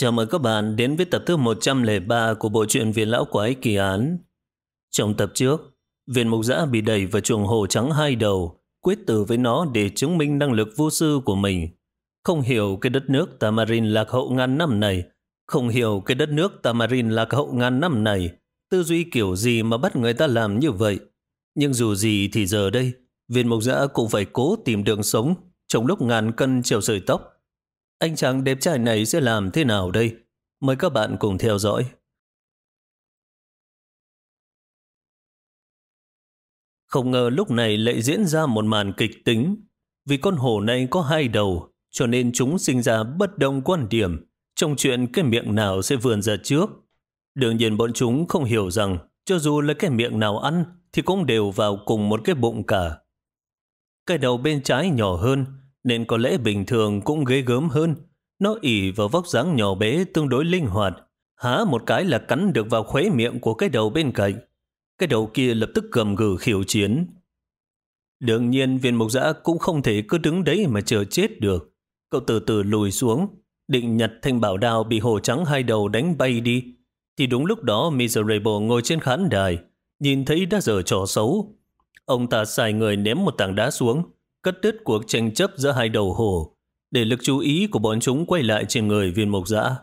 Chào mừng các bạn đến với tập thứ 103 của bộ truyện Viên Lão Quái Kỳ Án. Trong tập trước, viên mục giã bị đẩy vào chuồng hồ trắng hai đầu, quyết tử với nó để chứng minh năng lực vô sư của mình. Không hiểu cái đất nước Tamarin lạc hậu ngàn năm này, không hiểu cái đất nước Tamarin lạc hậu ngàn năm này, tư duy kiểu gì mà bắt người ta làm như vậy. Nhưng dù gì thì giờ đây, viên mục giã cũng phải cố tìm đường sống trong lúc ngàn cân treo sợi tóc. Anh chàng đẹp trai này sẽ làm thế nào đây? Mời các bạn cùng theo dõi. Không ngờ lúc này lại diễn ra một màn kịch tính. Vì con hổ này có hai đầu, cho nên chúng sinh ra bất đồng quan điểm trong chuyện cái miệng nào sẽ vườn ra trước. Đương nhiên bọn chúng không hiểu rằng cho dù là cái miệng nào ăn thì cũng đều vào cùng một cái bụng cả. Cái đầu bên trái nhỏ hơn nên có lẽ bình thường cũng ghê gớm hơn. Nó ỉ vào vóc dáng nhỏ bé tương đối linh hoạt, há một cái là cắn được vào khóe miệng của cái đầu bên cạnh. Cái đầu kia lập tức cầm gừ khiểu chiến. Đương nhiên viên mục giã cũng không thể cứ đứng đấy mà chờ chết được. Cậu từ từ lùi xuống, định nhặt thanh bảo đao bị hồ trắng hai đầu đánh bay đi. Thì đúng lúc đó Miserable ngồi trên khán đài, nhìn thấy đã dở trò xấu. Ông ta xài người ném một tảng đá xuống, cắt đứt cuộc tranh chấp giữa hai đầu hổ, để lực chú ý của bọn chúng quay lại trên người viên mộc dã.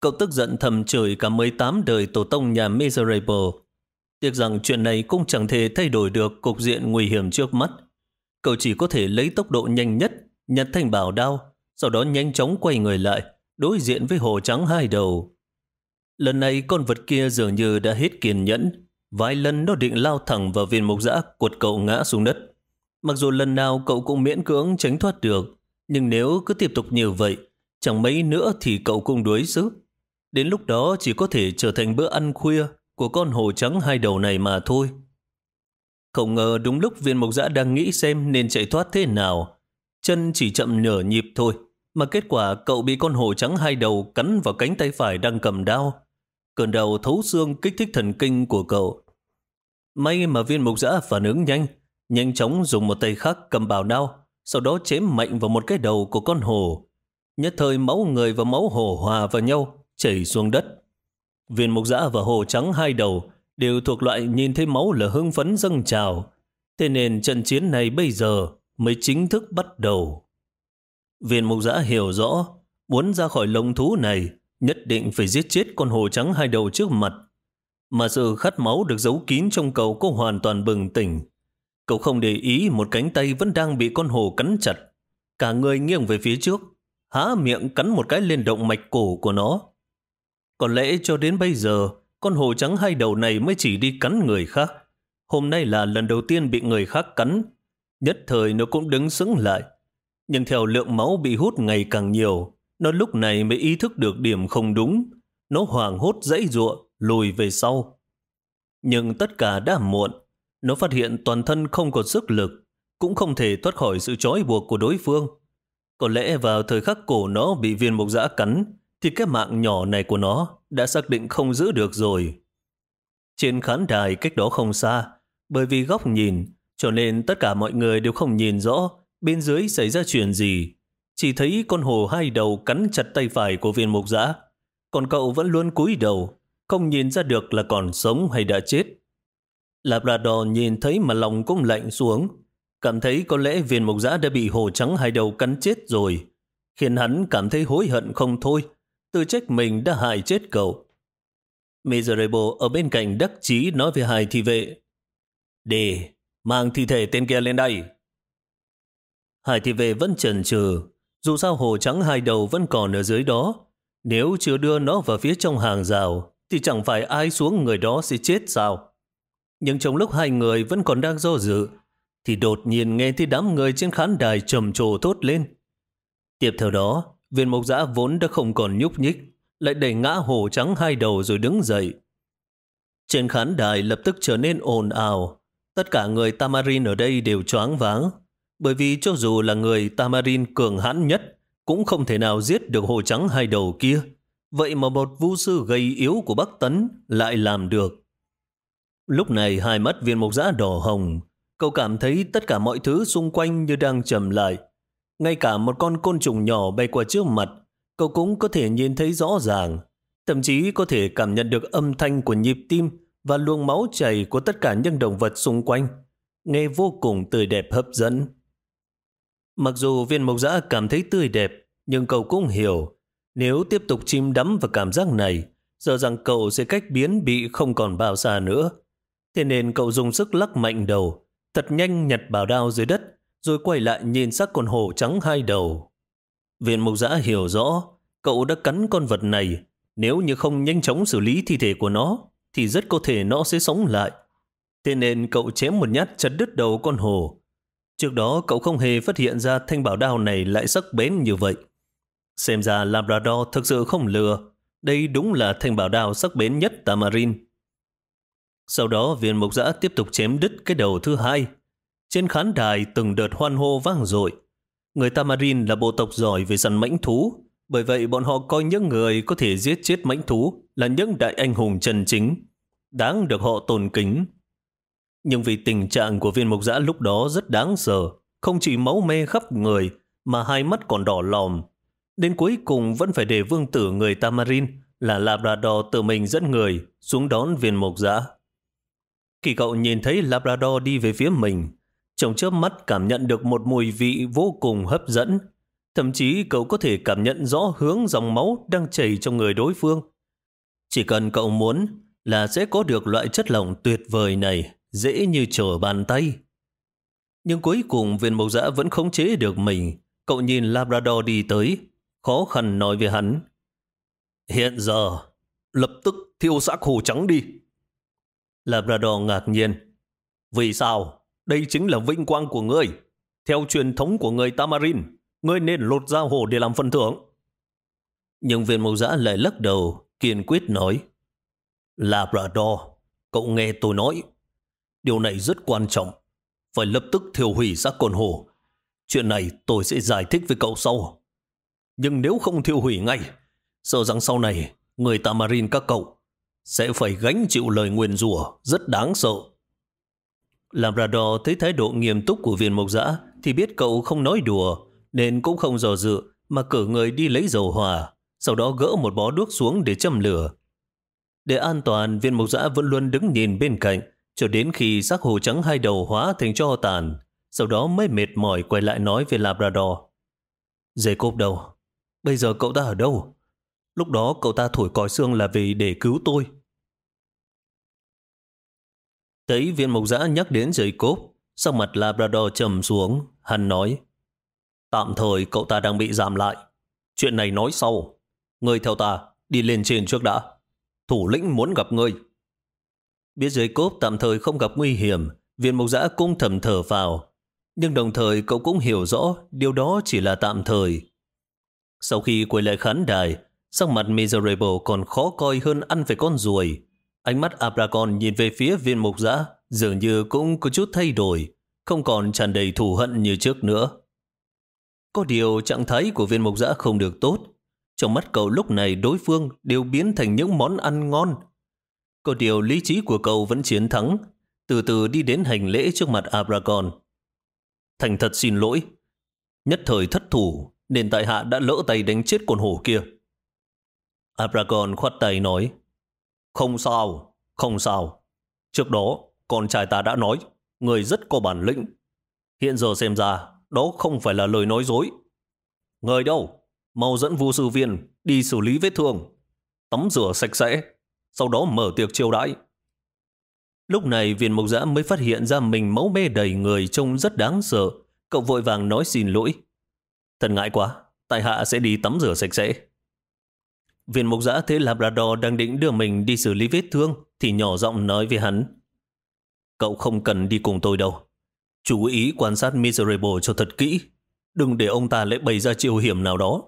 Cậu tức giận thầm chửi cả 18 đời tổ tông nhà Miserable. Tiếc rằng chuyện này cũng chẳng thể thay đổi được cục diện nguy hiểm trước mắt. Cậu chỉ có thể lấy tốc độ nhanh nhất, nhặt thanh bảo đao, sau đó nhanh chóng quay người lại, đối diện với hồ trắng hai đầu. Lần này con vật kia dường như đã hết kiên nhẫn, vài lần nó định lao thẳng vào viên mộc dã cuột cậu ngã xuống đất. Mặc dù lần nào cậu cũng miễn cưỡng tránh thoát được, nhưng nếu cứ tiếp tục như vậy, chẳng mấy nữa thì cậu cũng đuối sức. Đến lúc đó chỉ có thể trở thành bữa ăn khuya của con hổ trắng hai đầu này mà thôi. Không ngờ đúng lúc viên mộc dã đang nghĩ xem nên chạy thoát thế nào. Chân chỉ chậm nửa nhịp thôi, mà kết quả cậu bị con hổ trắng hai đầu cắn vào cánh tay phải đang cầm đao. Cơn đầu thấu xương kích thích thần kinh của cậu. May mà viên mộc dã phản ứng nhanh, nhanh chóng dùng một tay khác cầm bào đao, sau đó chém mạnh vào một cái đầu của con hổ. Nhất thời máu người và máu hổ hòa vào nhau, chảy xuống đất. Viên mục giã và hổ trắng hai đầu đều thuộc loại nhìn thấy máu là hưng phấn dâng trào. Thế nên trận chiến này bây giờ mới chính thức bắt đầu. Viên mục giã hiểu rõ, muốn ra khỏi lông thú này, nhất định phải giết chết con hổ trắng hai đầu trước mặt. Mà sự khát máu được giấu kín trong cầu có hoàn toàn bừng tỉnh. Cậu không để ý một cánh tay vẫn đang bị con hổ cắn chặt. Cả người nghiêng về phía trước, há miệng cắn một cái lên động mạch cổ của nó. Có lẽ cho đến bây giờ, con hổ trắng hai đầu này mới chỉ đi cắn người khác. Hôm nay là lần đầu tiên bị người khác cắn. Nhất thời nó cũng đứng sững lại. Nhưng theo lượng máu bị hút ngày càng nhiều, nó lúc này mới ý thức được điểm không đúng. Nó hoảng hốt dãy ruộng, lùi về sau. Nhưng tất cả đã muộn. Nó phát hiện toàn thân không còn sức lực, cũng không thể thoát khỏi sự trói buộc của đối phương. Có lẽ vào thời khắc cổ nó bị viên mộc dã cắn, thì cái mạng nhỏ này của nó đã xác định không giữ được rồi. Trên khán đài cách đó không xa, bởi vì góc nhìn, cho nên tất cả mọi người đều không nhìn rõ bên dưới xảy ra chuyện gì. Chỉ thấy con hồ hai đầu cắn chặt tay phải của viên mục giã, còn cậu vẫn luôn cúi đầu, không nhìn ra được là còn sống hay đã chết. Labrador nhìn thấy mà lòng cũng lạnh xuống, cảm thấy có lẽ viên mục giã đã bị hồ trắng hai đầu cắn chết rồi, khiến hắn cảm thấy hối hận không thôi, tự trách mình đã hại chết cậu. Miserable ở bên cạnh đắc chí nói với hai Thi vệ, Để, mang thi thể tên kia lên đây. Hải thị vệ vẫn chần chừ, dù sao hồ trắng hai đầu vẫn còn ở dưới đó. Nếu chưa đưa nó vào phía trong hàng rào, thì chẳng phải ai xuống người đó sẽ chết sao? Nhưng trong lúc hai người vẫn còn đang do dự, thì đột nhiên nghe thấy đám người trên khán đài trầm trồ thốt lên. Tiếp theo đó, viên mộc giã vốn đã không còn nhúc nhích, lại đẩy ngã hổ trắng hai đầu rồi đứng dậy. Trên khán đài lập tức trở nên ồn ào. Tất cả người Tamarin ở đây đều choáng váng, bởi vì cho dù là người Tamarin cường hãn nhất, cũng không thể nào giết được hổ trắng hai đầu kia. Vậy mà một vũ sư gây yếu của Bắc Tấn lại làm được. Lúc này hai mắt viên mục giã đỏ hồng, cậu cảm thấy tất cả mọi thứ xung quanh như đang trầm lại. Ngay cả một con côn trùng nhỏ bay qua trước mặt, cậu cũng có thể nhìn thấy rõ ràng, thậm chí có thể cảm nhận được âm thanh của nhịp tim và luồng máu chảy của tất cả những động vật xung quanh, nghe vô cùng tươi đẹp hấp dẫn. Mặc dù viên mộc giã cảm thấy tươi đẹp, nhưng cậu cũng hiểu, nếu tiếp tục chim đắm vào cảm giác này, giờ rằng cậu sẽ cách biến bị không còn bao xa nữa. Thế nên cậu dùng sức lắc mạnh đầu, thật nhanh nhặt bảo đao dưới đất, rồi quay lại nhìn sắc con hổ trắng hai đầu. Viên mục giã hiểu rõ, cậu đã cắn con vật này, nếu như không nhanh chóng xử lý thi thể của nó, thì rất có thể nó sẽ sống lại. Thế nên cậu chém một nhát chặt đứt đầu con hổ. Trước đó cậu không hề phát hiện ra thanh bảo đao này lại sắc bén như vậy. Xem ra Labrador thực sự không lừa. Đây đúng là thanh bảo đao sắc bén nhất Tamarin. Sau đó viên mục giã tiếp tục chém đứt cái đầu thứ hai. Trên khán đài từng đợt hoan hô vang dội. Người Tamarin là bộ tộc giỏi về săn mãnh thú, bởi vậy bọn họ coi những người có thể giết chết mãnh thú là những đại anh hùng chân chính, đáng được họ tôn kính. Nhưng vì tình trạng của viên mục giã lúc đó rất đáng sợ, không chỉ máu mê khắp người, mà hai mắt còn đỏ lòm. Đến cuối cùng vẫn phải để vương tử người Tamarin là Labrador tự mình dẫn người xuống đón viên mục giã. Khi cậu nhìn thấy Labrador đi về phía mình, trong chớp mắt cảm nhận được một mùi vị vô cùng hấp dẫn. Thậm chí cậu có thể cảm nhận rõ hướng dòng máu đang chảy trong người đối phương. Chỉ cần cậu muốn là sẽ có được loại chất lỏng tuyệt vời này, dễ như trở bàn tay. Nhưng cuối cùng viên mộc giã vẫn không chế được mình. Cậu nhìn Labrador đi tới, khó khăn nói với hắn. Hiện giờ, lập tức thiêu xác hồ trắng đi. Labrador ngạc nhiên. Vì sao? Đây chính là vinh quang của ngươi. Theo truyền thống của người Tamarin, ngươi nên lột ra hồ để làm phần thưởng. Nhưng viên mộc giã lại lắc đầu, kiên quyết nói. Labrador, cậu nghe tôi nói. Điều này rất quan trọng. Phải lập tức thiêu hủy xác con hồ. Chuyện này tôi sẽ giải thích với cậu sau. Nhưng nếu không thiêu hủy ngay, sợ rằng sau này người Tamarin các cậu sẽ phải gánh chịu lời nguyền rủa rất đáng sợ. Labrador thấy thái độ nghiêm túc của viên mộc giã thì biết cậu không nói đùa nên cũng không dò dự mà cử người đi lấy dầu hỏa sau đó gỡ một bó đuốc xuống để châm lửa. Để an toàn, viên mộc giã vẫn luôn đứng nhìn bên cạnh cho đến khi xác hồ trắng hai đầu hóa thành cho tàn sau đó mới mệt mỏi quay lại nói về Labrador. Dây cốp đầu. Bây giờ cậu ta ở đâu? Lúc đó cậu ta thổi còi xương là vì để cứu tôi. Thấy viên mộc giã nhắc đến giấy cốp, sắc mặt Labrador trầm xuống, hắn nói, tạm thời cậu ta đang bị giảm lại. Chuyện này nói sau. Ngươi theo ta, đi lên trên trước đã. Thủ lĩnh muốn gặp ngươi. Biết giấy cốp tạm thời không gặp nguy hiểm, viên mộc giã cũng thầm thở vào. Nhưng đồng thời cậu cũng hiểu rõ điều đó chỉ là tạm thời. Sau khi quay lại khán đài, sắc mặt Miserable còn khó coi hơn ăn phải con ruồi. Ánh mắt Abragon nhìn về phía viên mục giã, dường như cũng có chút thay đổi, không còn tràn đầy thù hận như trước nữa. Có điều trạng thái của viên mục giã không được tốt. Trong mắt cậu lúc này đối phương đều biến thành những món ăn ngon. Có điều lý trí của cậu vẫn chiến thắng, từ từ đi đến hành lễ trước mặt Abragon. Thành thật xin lỗi. Nhất thời thất thủ, nên tại hạ đã lỡ tay đánh chết con hổ kia. Abragon khoát tay nói, không sao, không sao. Trước đó, con trai ta đã nói, người rất có bản lĩnh. Hiện giờ xem ra, đó không phải là lời nói dối. Người đâu? Mau dẫn vu sư viên đi xử lý vết thương, tắm rửa sạch sẽ, sau đó mở tiệc chiêu đãi. Lúc này viên mộc giã mới phát hiện ra mình máu mê đầy người trông rất đáng sợ. Cậu vội vàng nói xin lỗi. Thật ngại quá, tại hạ sẽ đi tắm rửa sạch sẽ. Viên mục giã thấy Labrador đang định đưa mình đi xử lý vết thương thì nhỏ giọng nói với hắn. Cậu không cần đi cùng tôi đâu. Chú ý quan sát Miserable cho thật kỹ. Đừng để ông ta lại bày ra chiêu hiểm nào đó.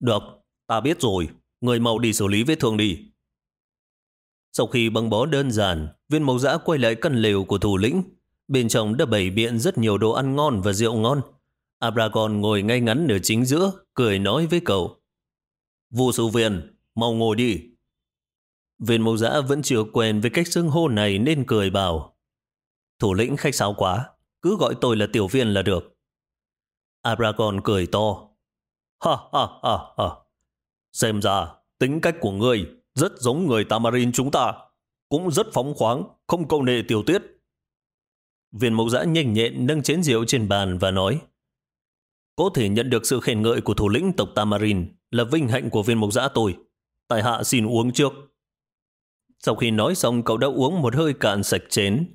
Được, ta biết rồi. Người mau đi xử lý vết thương đi. Sau khi băng bó đơn giản, viên mộc giã quay lại căn lều của thủ lĩnh. Bên trong đã bày biện rất nhiều đồ ăn ngon và rượu ngon. Abragon ngồi ngay ngắn ở chính giữa, cười nói với cậu. Vô sư viên, mau ngồi đi. Viên mẫu giã vẫn chưa quen với cách xưng hô này nên cười bảo. Thủ lĩnh khách sáo quá, cứ gọi tôi là tiểu viên là được. Abragon cười to. Ha ha ha ha. Xem ra, tính cách của ngươi rất giống người Tamarin chúng ta. Cũng rất phóng khoáng, không câu nệ tiểu tiết. Viên mẫu giã nhanh nhẹn nâng chén rượu trên bàn và nói Có thể nhận được sự khen ngợi của thủ lĩnh tộc Tamarin là vinh hạnh của viên mộc giã tôi. Tài hạ xin uống trước. Sau khi nói xong cậu đã uống một hơi cạn sạch chén.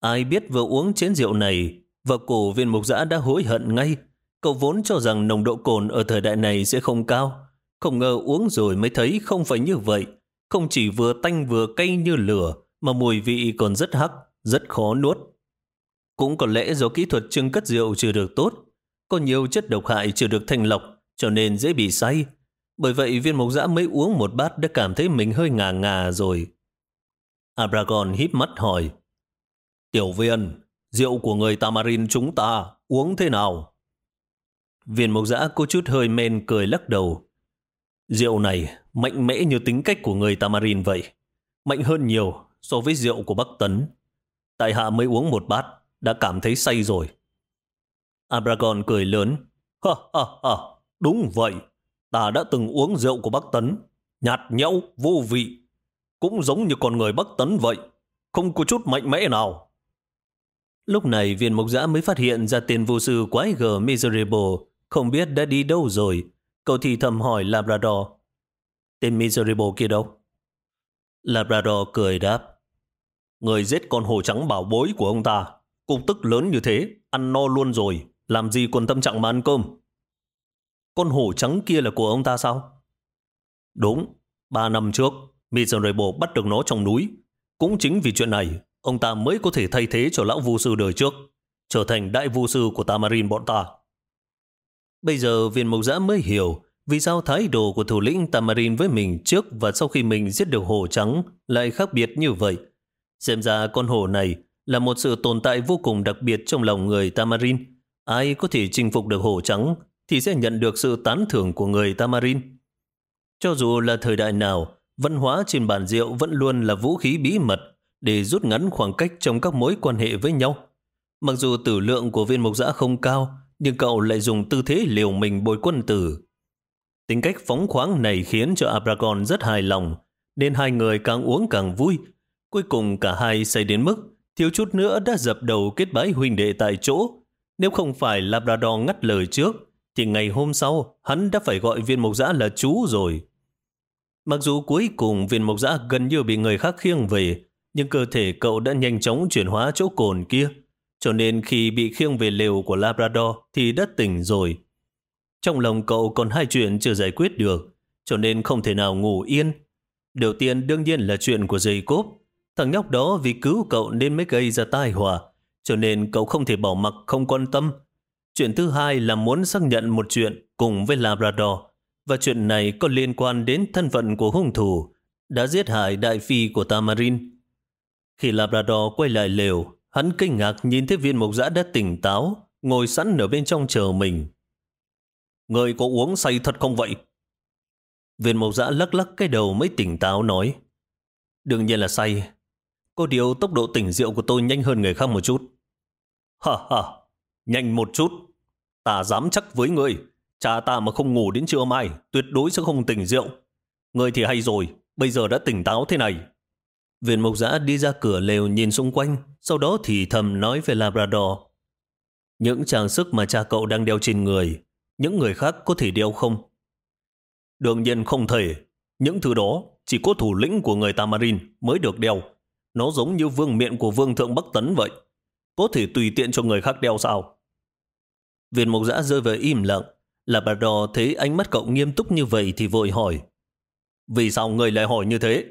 Ai biết vừa uống chén rượu này và cổ viên mục giã đã hối hận ngay. Cậu vốn cho rằng nồng độ cồn ở thời đại này sẽ không cao. Không ngờ uống rồi mới thấy không phải như vậy. Không chỉ vừa tanh vừa cay như lửa mà mùi vị còn rất hắc, rất khó nuốt. Cũng có lẽ do kỹ thuật trưng cất rượu chưa được tốt, có nhiều chất độc hại chưa được thanh lọc cho nên dễ bị say. Bởi vậy viên mộc dã mới uống một bát đã cảm thấy mình hơi ngà ngà rồi. Abragon híp mắt hỏi. Tiểu viên, rượu của người Tamarin chúng ta uống thế nào? Viên mộc dã có chút hơi men cười lắc đầu. Rượu này mạnh mẽ như tính cách của người Tamarin vậy. Mạnh hơn nhiều so với rượu của Bắc Tấn. Tại hạ mới uống một bát, đã cảm thấy say rồi. Abragon cười lớn. Ha ha ha, đúng vậy. Ta đã từng uống rượu của Bắc Tấn. Nhạt nhẽo, vô vị. Cũng giống như con người Bắc Tấn vậy. Không có chút mạnh mẽ nào. Lúc này viên mộc giã mới phát hiện ra tên vô sư quái gờ Miserable không biết đã đi đâu rồi. Cậu thì thầm hỏi Labrador. Tên Miserable kia đâu? Labrador cười đáp. Người giết con hổ trắng bảo bối của ông ta. Cục tức lớn như thế, ăn no luôn rồi. Làm gì còn tâm trạng mà ăn cơm? Con hổ trắng kia là của ông ta sao? Đúng, ba năm trước, Miserable bắt được nó trong núi. Cũng chính vì chuyện này, ông ta mới có thể thay thế cho lão vu sư đời trước, trở thành đại vu sư của Tamarin bọn ta. Bây giờ viên mộc giã mới hiểu vì sao thái độ của thủ lĩnh Tamarin với mình trước và sau khi mình giết được hổ trắng lại khác biệt như vậy. Xem ra con hổ này là một sự tồn tại vô cùng đặc biệt trong lòng người Tamarin. Ai có thể chinh phục được hổ trắng thì sẽ nhận được sự tán thưởng của người Tamarin. Cho dù là thời đại nào, văn hóa trên bàn rượu vẫn luôn là vũ khí bí mật để rút ngắn khoảng cách trong các mối quan hệ với nhau. Mặc dù tử lượng của viên mục giã không cao, nhưng cậu lại dùng tư thế liều mình bồi quân tử. Tính cách phóng khoáng này khiến cho Abragon rất hài lòng, nên hai người càng uống càng vui. Cuối cùng cả hai say đến mức thiếu chút nữa đã dập đầu kết bái huynh đệ tại chỗ. Nếu không phải Labrador ngắt lời trước, thì ngày hôm sau hắn đã phải gọi viên mộc giã là chú rồi. Mặc dù cuối cùng viên mộc giã gần như bị người khác khiêng về, nhưng cơ thể cậu đã nhanh chóng chuyển hóa chỗ cồn kia, cho nên khi bị khiêng về lều của Labrador thì đã tỉnh rồi. Trong lòng cậu còn hai chuyện chưa giải quyết được, cho nên không thể nào ngủ yên. Đầu tiên đương nhiên là chuyện của dây cốp. Thằng nhóc đó vì cứu cậu nên mới gây ra tai họa, cho nên cậu không thể bỏ mặc không quan tâm. Chuyện thứ hai là muốn xác nhận một chuyện cùng với Labrador, và chuyện này có liên quan đến thân phận của hung thủ đã giết hại đại phi của Tamarin. Khi Labrador quay lại lều, hắn kinh ngạc nhìn thấy viên mộc giã đã tỉnh táo, ngồi sẵn ở bên trong chờ mình. Người có uống say thật không vậy? Viên mộc giã lắc lắc cái đầu mới tỉnh táo nói. Đương nhiên là say. Có điều tốc độ tỉnh rượu của tôi nhanh hơn người khác một chút. Ha ha, nhanh một chút. Ta dám chắc với người, cha ta mà không ngủ đến trưa mai, tuyệt đối sẽ không tỉnh rượu. Người thì hay rồi, bây giờ đã tỉnh táo thế này. Viên mộc giã đi ra cửa lều nhìn xung quanh, sau đó thì thầm nói về Labrador. Những trang sức mà cha cậu đang đeo trên người, những người khác có thể đeo không? Đương nhiên không thể. Những thứ đó chỉ có thủ lĩnh của người Tamarin mới được đeo. Nó giống như vương miện của vương thượng Bắc Tấn vậy. Có thể tùy tiện cho người khác đeo sao? Viên mộc giã rơi vào im lặng. Labrador thấy ánh mắt cậu nghiêm túc như vậy thì vội hỏi. Vì sao người lại hỏi như thế?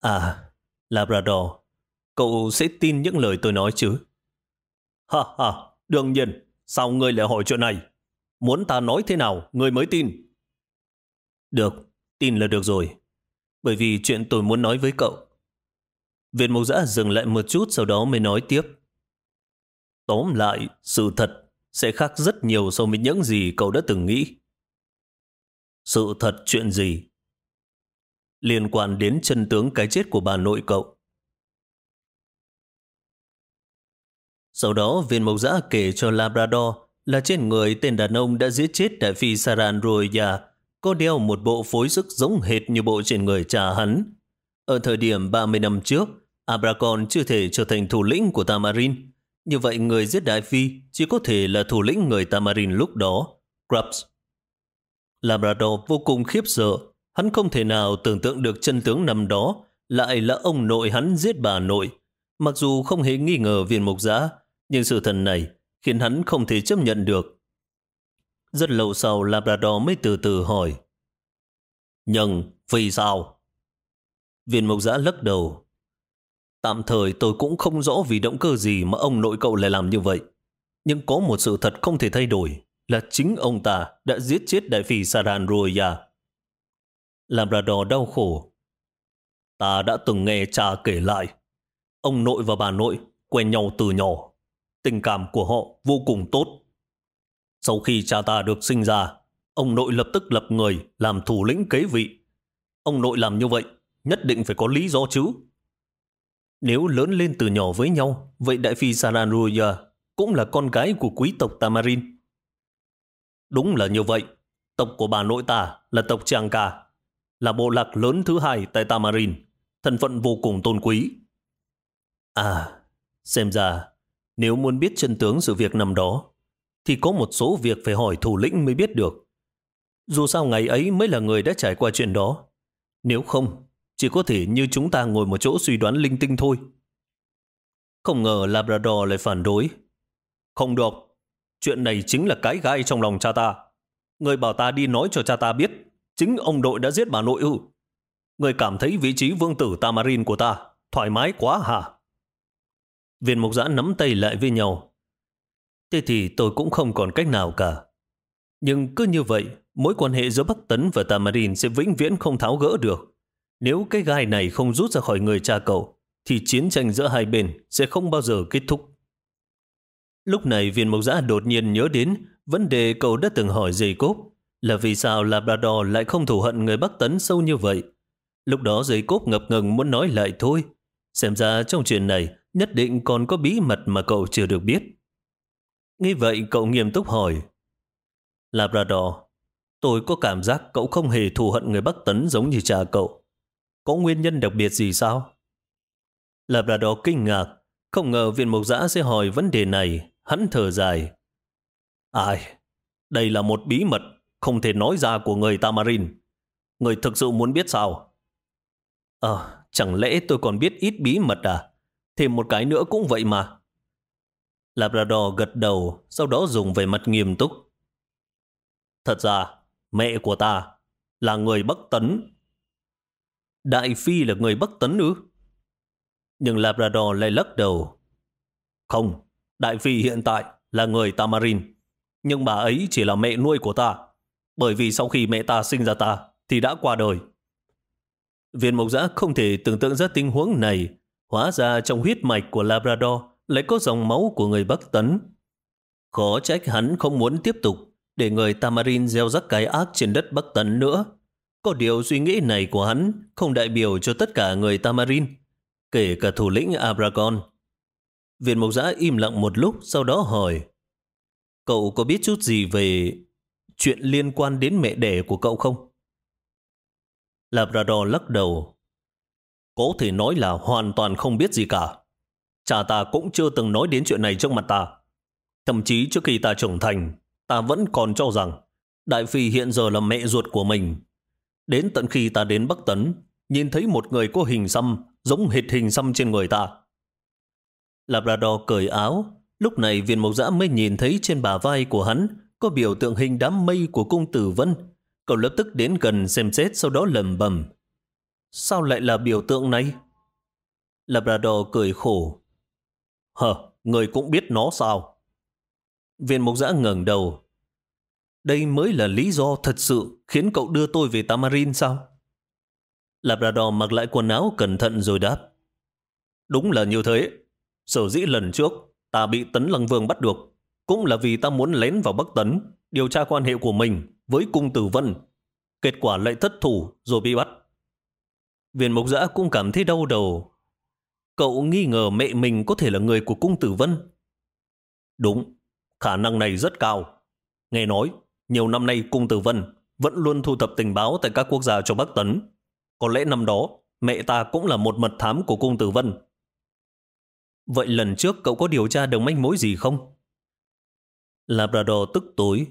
À, Labrador, cậu sẽ tin những lời tôi nói chứ? Ha ha, đương nhiên, sao ngươi lại hỏi chuyện này? Muốn ta nói thế nào, ngươi mới tin? Được, tin là được rồi. Bởi vì chuyện tôi muốn nói với cậu. Viện mộc giã dừng lại một chút sau đó mới nói tiếp. Tóm lại, sự thật sẽ khác rất nhiều so với những gì cậu đã từng nghĩ. Sự thật chuyện gì? Liên quan đến chân tướng cái chết của bà nội cậu. Sau đó viên mộc giã kể cho Labrador là trên người tên đàn ông đã giết chết đại phi Saran Roya có đeo một bộ phối sức giống hệt như bộ trên người cha hắn. Ở thời điểm 30 năm trước, Abracon chưa thể trở thành thủ lĩnh của Tamarin. Như vậy người giết đại phi chỉ có thể là thủ lĩnh người Tamarin lúc đó, Grubbs. Labrador vô cùng khiếp sợ. Hắn không thể nào tưởng tượng được chân tướng năm đó lại là ông nội hắn giết bà nội. Mặc dù không hề nghi ngờ viên mục giã, nhưng sự thật này khiến hắn không thể chấp nhận được. Rất lâu sau Labrador mới từ từ hỏi. Nhưng vì sao? Viên mộc giã lắc đầu. Tạm thời tôi cũng không rõ vì động cơ gì mà ông nội cậu lại làm như vậy. Nhưng có một sự thật không thể thay đổi là chính ông ta đã giết chết đại phi Saran Roya. Labrador đau khổ. Ta đã từng nghe cha kể lại. Ông nội và bà nội quen nhau từ nhỏ. Tình cảm của họ vô cùng tốt. Sau khi cha ta được sinh ra, ông nội lập tức lập người làm thủ lĩnh kế vị. Ông nội làm như vậy, nhất định phải có lý do chứ. Nếu lớn lên từ nhỏ với nhau, vậy Đại Phi Saranuya cũng là con gái của quý tộc Tamarin. Đúng là như vậy. Tộc của bà nội ta là tộc Trang Ca, là bộ lạc lớn thứ hai tại Tamarin, thân phận vô cùng tôn quý. À, xem ra, nếu muốn biết chân tướng sự việc năm đó, thì có một số việc phải hỏi thủ lĩnh mới biết được. Dù sao ngày ấy mới là người đã trải qua chuyện đó. Nếu không, chỉ có thể như chúng ta ngồi một chỗ suy đoán linh tinh thôi. Không ngờ Labrador lại phản đối. Không được, chuyện này chính là cái gai trong lòng cha ta. Người bảo ta đi nói cho cha ta biết, chính ông đội đã giết bà nội ư. Người cảm thấy vị trí vương tử Tamarin của ta thoải mái quá hả? Viên mục giã nắm tay lại với nhau, Thế thì tôi cũng không còn cách nào cả. Nhưng cứ như vậy, mối quan hệ giữa Bắc Tấn và Tamarin sẽ vĩnh viễn không tháo gỡ được. Nếu cái gai này không rút ra khỏi người cha cậu, thì chiến tranh giữa hai bên sẽ không bao giờ kết thúc. Lúc này viên mộc giã đột nhiên nhớ đến vấn đề cậu đã từng hỏi dây cốp là vì sao Labrador lại không thù hận người Bắc Tấn sâu như vậy. Lúc đó dây cốp ngập ngừng muốn nói lại thôi. Xem ra trong chuyện này nhất định còn có bí mật mà cậu chưa được biết. Nghĩ vậy cậu nghiêm túc hỏi. Labrador, tôi có cảm giác cậu không hề thù hận người Bắc Tấn giống như cha cậu. Có nguyên nhân đặc biệt gì sao? Labrador kinh ngạc, không ngờ viên mộc giã sẽ hỏi vấn đề này, hắn thở dài. Ai? Đây là một bí mật không thể nói ra của người Tamarin. Người thực sự muốn biết sao? Ờ, chẳng lẽ tôi còn biết ít bí mật à? Thêm một cái nữa cũng vậy mà. Labrador gật đầu, sau đó dùng về mặt nghiêm túc. Thật ra, mẹ của ta là người Bắc Tấn. Đại Phi là người Bắc Tấn ư? Nhưng Labrador lại lắc đầu. Không, Đại Phi hiện tại là người Tamarin. Nhưng bà ấy chỉ là mẹ nuôi của ta. Bởi vì sau khi mẹ ta sinh ra ta, thì đã qua đời. Viên mộc giã không thể tưởng tượng ra tình huống này. Hóa ra trong huyết mạch của Labrador lại có dòng máu của người Bắc Tấn. Khó trách hắn không muốn tiếp tục để người Tamarin gieo rắc cái ác trên đất Bắc Tấn nữa. Có điều suy nghĩ này của hắn không đại biểu cho tất cả người Tamarin, kể cả thủ lĩnh Abragon. Viện Mộc Giã im lặng một lúc sau đó hỏi Cậu có biết chút gì về chuyện liên quan đến mẹ đẻ của cậu không? Labrador lắc đầu. Có thể nói là hoàn toàn không biết gì cả. Cha ta cũng chưa từng nói đến chuyện này trước mặt ta. Thậm chí trước khi ta trưởng thành, ta vẫn còn cho rằng Đại Phi hiện giờ là mẹ ruột của mình. Đến tận khi ta đến Bắc Tấn, nhìn thấy một người có hình xăm giống hệt hình xăm trên người ta. Labrador cởi áo, lúc này viên mộc dã mới nhìn thấy trên bả vai của hắn có biểu tượng hình đám mây của cung tử vân. Cậu lập tức đến gần xem xét sau đó lầm bầm. Sao lại là biểu tượng này? Labrador cười khổ. Hờ, người cũng biết nó sao? Viên mục giã ngẩng đầu. Đây mới là lý do thật sự khiến cậu đưa tôi về Tamarin sao? Labrador mặc lại quần áo cẩn thận rồi đáp. Đúng là như thế. Sở dĩ lần trước ta bị Tấn Lăng Vương bắt được cũng là vì ta muốn lén vào Bắc Tấn điều tra quan hệ của mình với cung tử vân. Kết quả lại thất thủ rồi bị bắt. Viên mục giã cũng cảm thấy đau đầu Cậu nghi ngờ mẹ mình có thể là người của cung tử vân. Đúng, Khả năng này rất cao. Nghe nói, nhiều năm nay Cung Tử Vân vẫn luôn thu thập tình báo tại các quốc gia cho Bắc Tấn. Có lẽ năm đó, mẹ ta cũng là một mật thám của Cung Tử Vân. Vậy lần trước cậu có điều tra được manh mối gì không? Labrador tức tối.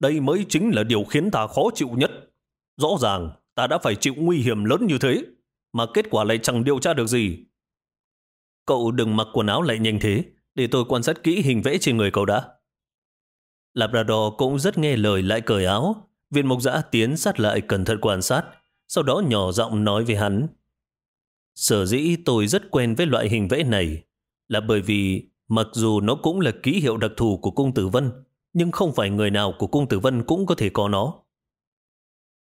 Đây mới chính là điều khiến ta khó chịu nhất. Rõ ràng ta đã phải chịu nguy hiểm lớn như thế, mà kết quả lại chẳng điều tra được gì. Cậu đừng mặc quần áo lại nhanh thế, để tôi quan sát kỹ hình vẽ trên người cậu đã. Labrador cũng rất nghe lời lại cởi áo. Viên mộc giã tiến sát lại cẩn thận quan sát, sau đó nhỏ giọng nói với hắn. Sở dĩ tôi rất quen với loại hình vẽ này là bởi vì mặc dù nó cũng là ký hiệu đặc thù của cung tử vân, nhưng không phải người nào của cung tử vân cũng có thể có nó.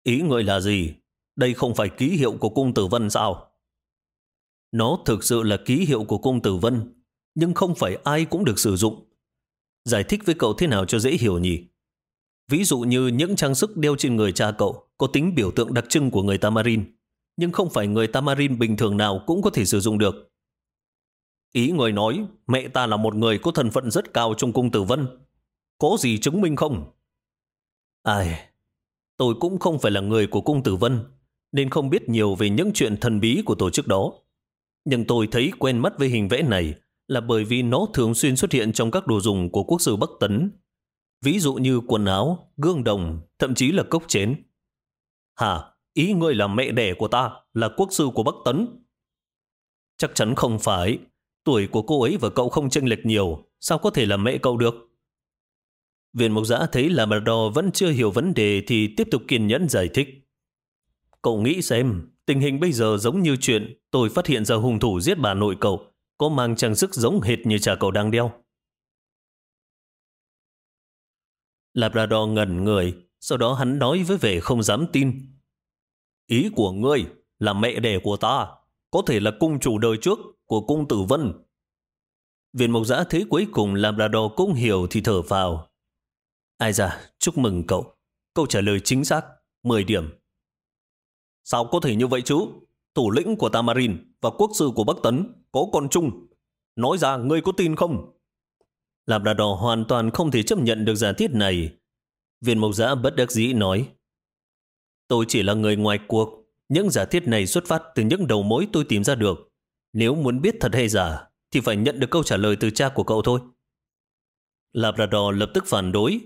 Ý người là gì? Đây không phải ký hiệu của cung tử vân sao? Nó thực sự là ký hiệu của cung tử vân, nhưng không phải ai cũng được sử dụng. Giải thích với cậu thế nào cho dễ hiểu nhỉ? Ví dụ như những trang sức đeo trên người cha cậu có tính biểu tượng đặc trưng của người Tamarin, nhưng không phải người Tamarin bình thường nào cũng có thể sử dụng được. Ý người nói, mẹ ta là một người có thân phận rất cao trong cung tử vân. Có gì chứng minh không? Ai, tôi cũng không phải là người của cung tử vân, nên không biết nhiều về những chuyện thần bí của tổ chức đó. Nhưng tôi thấy quen mắt với hình vẽ này là bởi vì nó thường xuyên xuất hiện trong các đồ dùng của quốc sư Bắc Tấn. Ví dụ như quần áo, gương đồng, thậm chí là cốc chén. Hả? Ý ngươi là mẹ đẻ của ta, là quốc sư của Bắc Tấn? Chắc chắn không phải. Tuổi của cô ấy và cậu không chênh lệch nhiều, sao có thể là mẹ cậu được? Viện Mộc Giã thấy Labrador vẫn chưa hiểu vấn đề thì tiếp tục kiên nhẫn giải thích. Cậu nghĩ xem, tình hình bây giờ giống như chuyện tôi phát hiện ra hung thủ giết bà nội cậu có mang trang sức giống hệt như cha cậu đang đeo. Labrador ngẩn người, sau đó hắn nói với vẻ không dám tin. Ý của ngươi là mẹ đẻ của ta, có thể là cung chủ đời trước của cung tử vân. Viên mộc giã thấy cuối cùng Labrador cũng hiểu thì thở vào. Ai ra, chúc mừng cậu. Câu trả lời chính xác, 10 điểm. Sao có thể như vậy chú? Thủ lĩnh của Tamarin và quốc sư của Bắc Tấn có con chung. Nói ra ngươi có tin không? Labrador hoàn toàn không thể chấp nhận được giả thiết này. Viên mộc giã bất đắc dĩ nói. Tôi chỉ là người ngoài cuộc. Những giả thiết này xuất phát từ những đầu mối tôi tìm ra được. Nếu muốn biết thật hay giả, thì phải nhận được câu trả lời từ cha của cậu thôi. Labrador lập tức phản đối.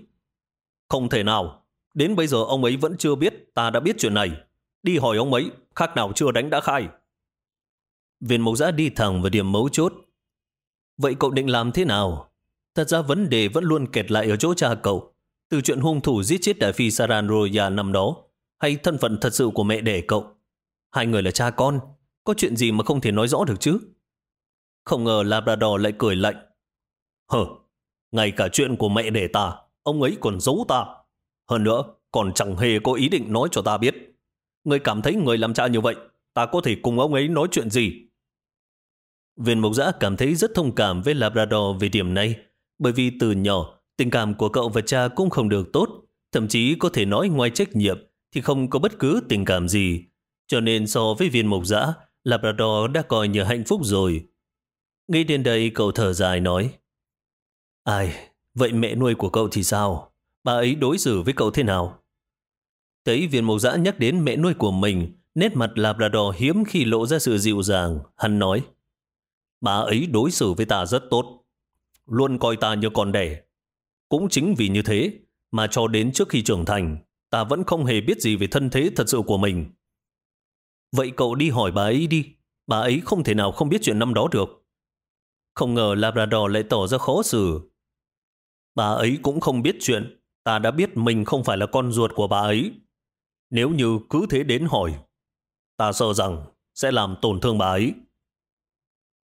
Không thể nào. Đến bây giờ ông ấy vẫn chưa biết ta đã biết chuyện này. Đi hỏi ông ấy, khác nào chưa đánh đã khai. Viên mộc giã đi thẳng vào điểm mấu chốt. Vậy cậu định làm thế nào? Thật ra vấn đề vẫn luôn kẹt lại ở chỗ cha cậu. Từ chuyện hung thủ giết chết đại phi Saran Roya năm đó, hay thân phận thật sự của mẹ đẻ cậu. Hai người là cha con, có chuyện gì mà không thể nói rõ được chứ? Không ngờ Labrador lại cười lạnh. Hờ, ngay cả chuyện của mẹ đẻ ta, ông ấy còn giấu ta. Hơn nữa, còn chẳng hề có ý định nói cho ta biết. Người cảm thấy người làm cha như vậy, ta có thể cùng ông ấy nói chuyện gì? Viên mộc giã cảm thấy rất thông cảm với Labrador về điểm này, bởi vì từ nhỏ, tình cảm của cậu và cha cũng không được tốt, thậm chí có thể nói ngoài trách nhiệm thì không có bất cứ tình cảm gì. Cho nên so với viên mộc giã, Labrador đã coi như hạnh phúc rồi. Nghĩ đến đây cậu thở dài nói, Ai, vậy mẹ nuôi của cậu thì sao? Bà ấy đối xử với cậu thế nào? Thấy viên mộc dã nhắc đến mẹ nuôi của mình, nét mặt Labrador hiếm khi lộ ra sự dịu dàng. Hắn nói, Bà ấy đối xử với ta rất tốt, luôn coi ta như con đẻ. Cũng chính vì như thế mà cho đến trước khi trưởng thành, ta vẫn không hề biết gì về thân thế thật sự của mình. Vậy cậu đi hỏi bà ấy đi, bà ấy không thể nào không biết chuyện năm đó được. Không ngờ Labrador lại tỏ ra khó xử. Bà ấy cũng không biết chuyện, ta đã biết mình không phải là con ruột của bà ấy. Nếu như cứ thế đến hỏi, ta sợ rằng sẽ làm tổn thương bà ấy.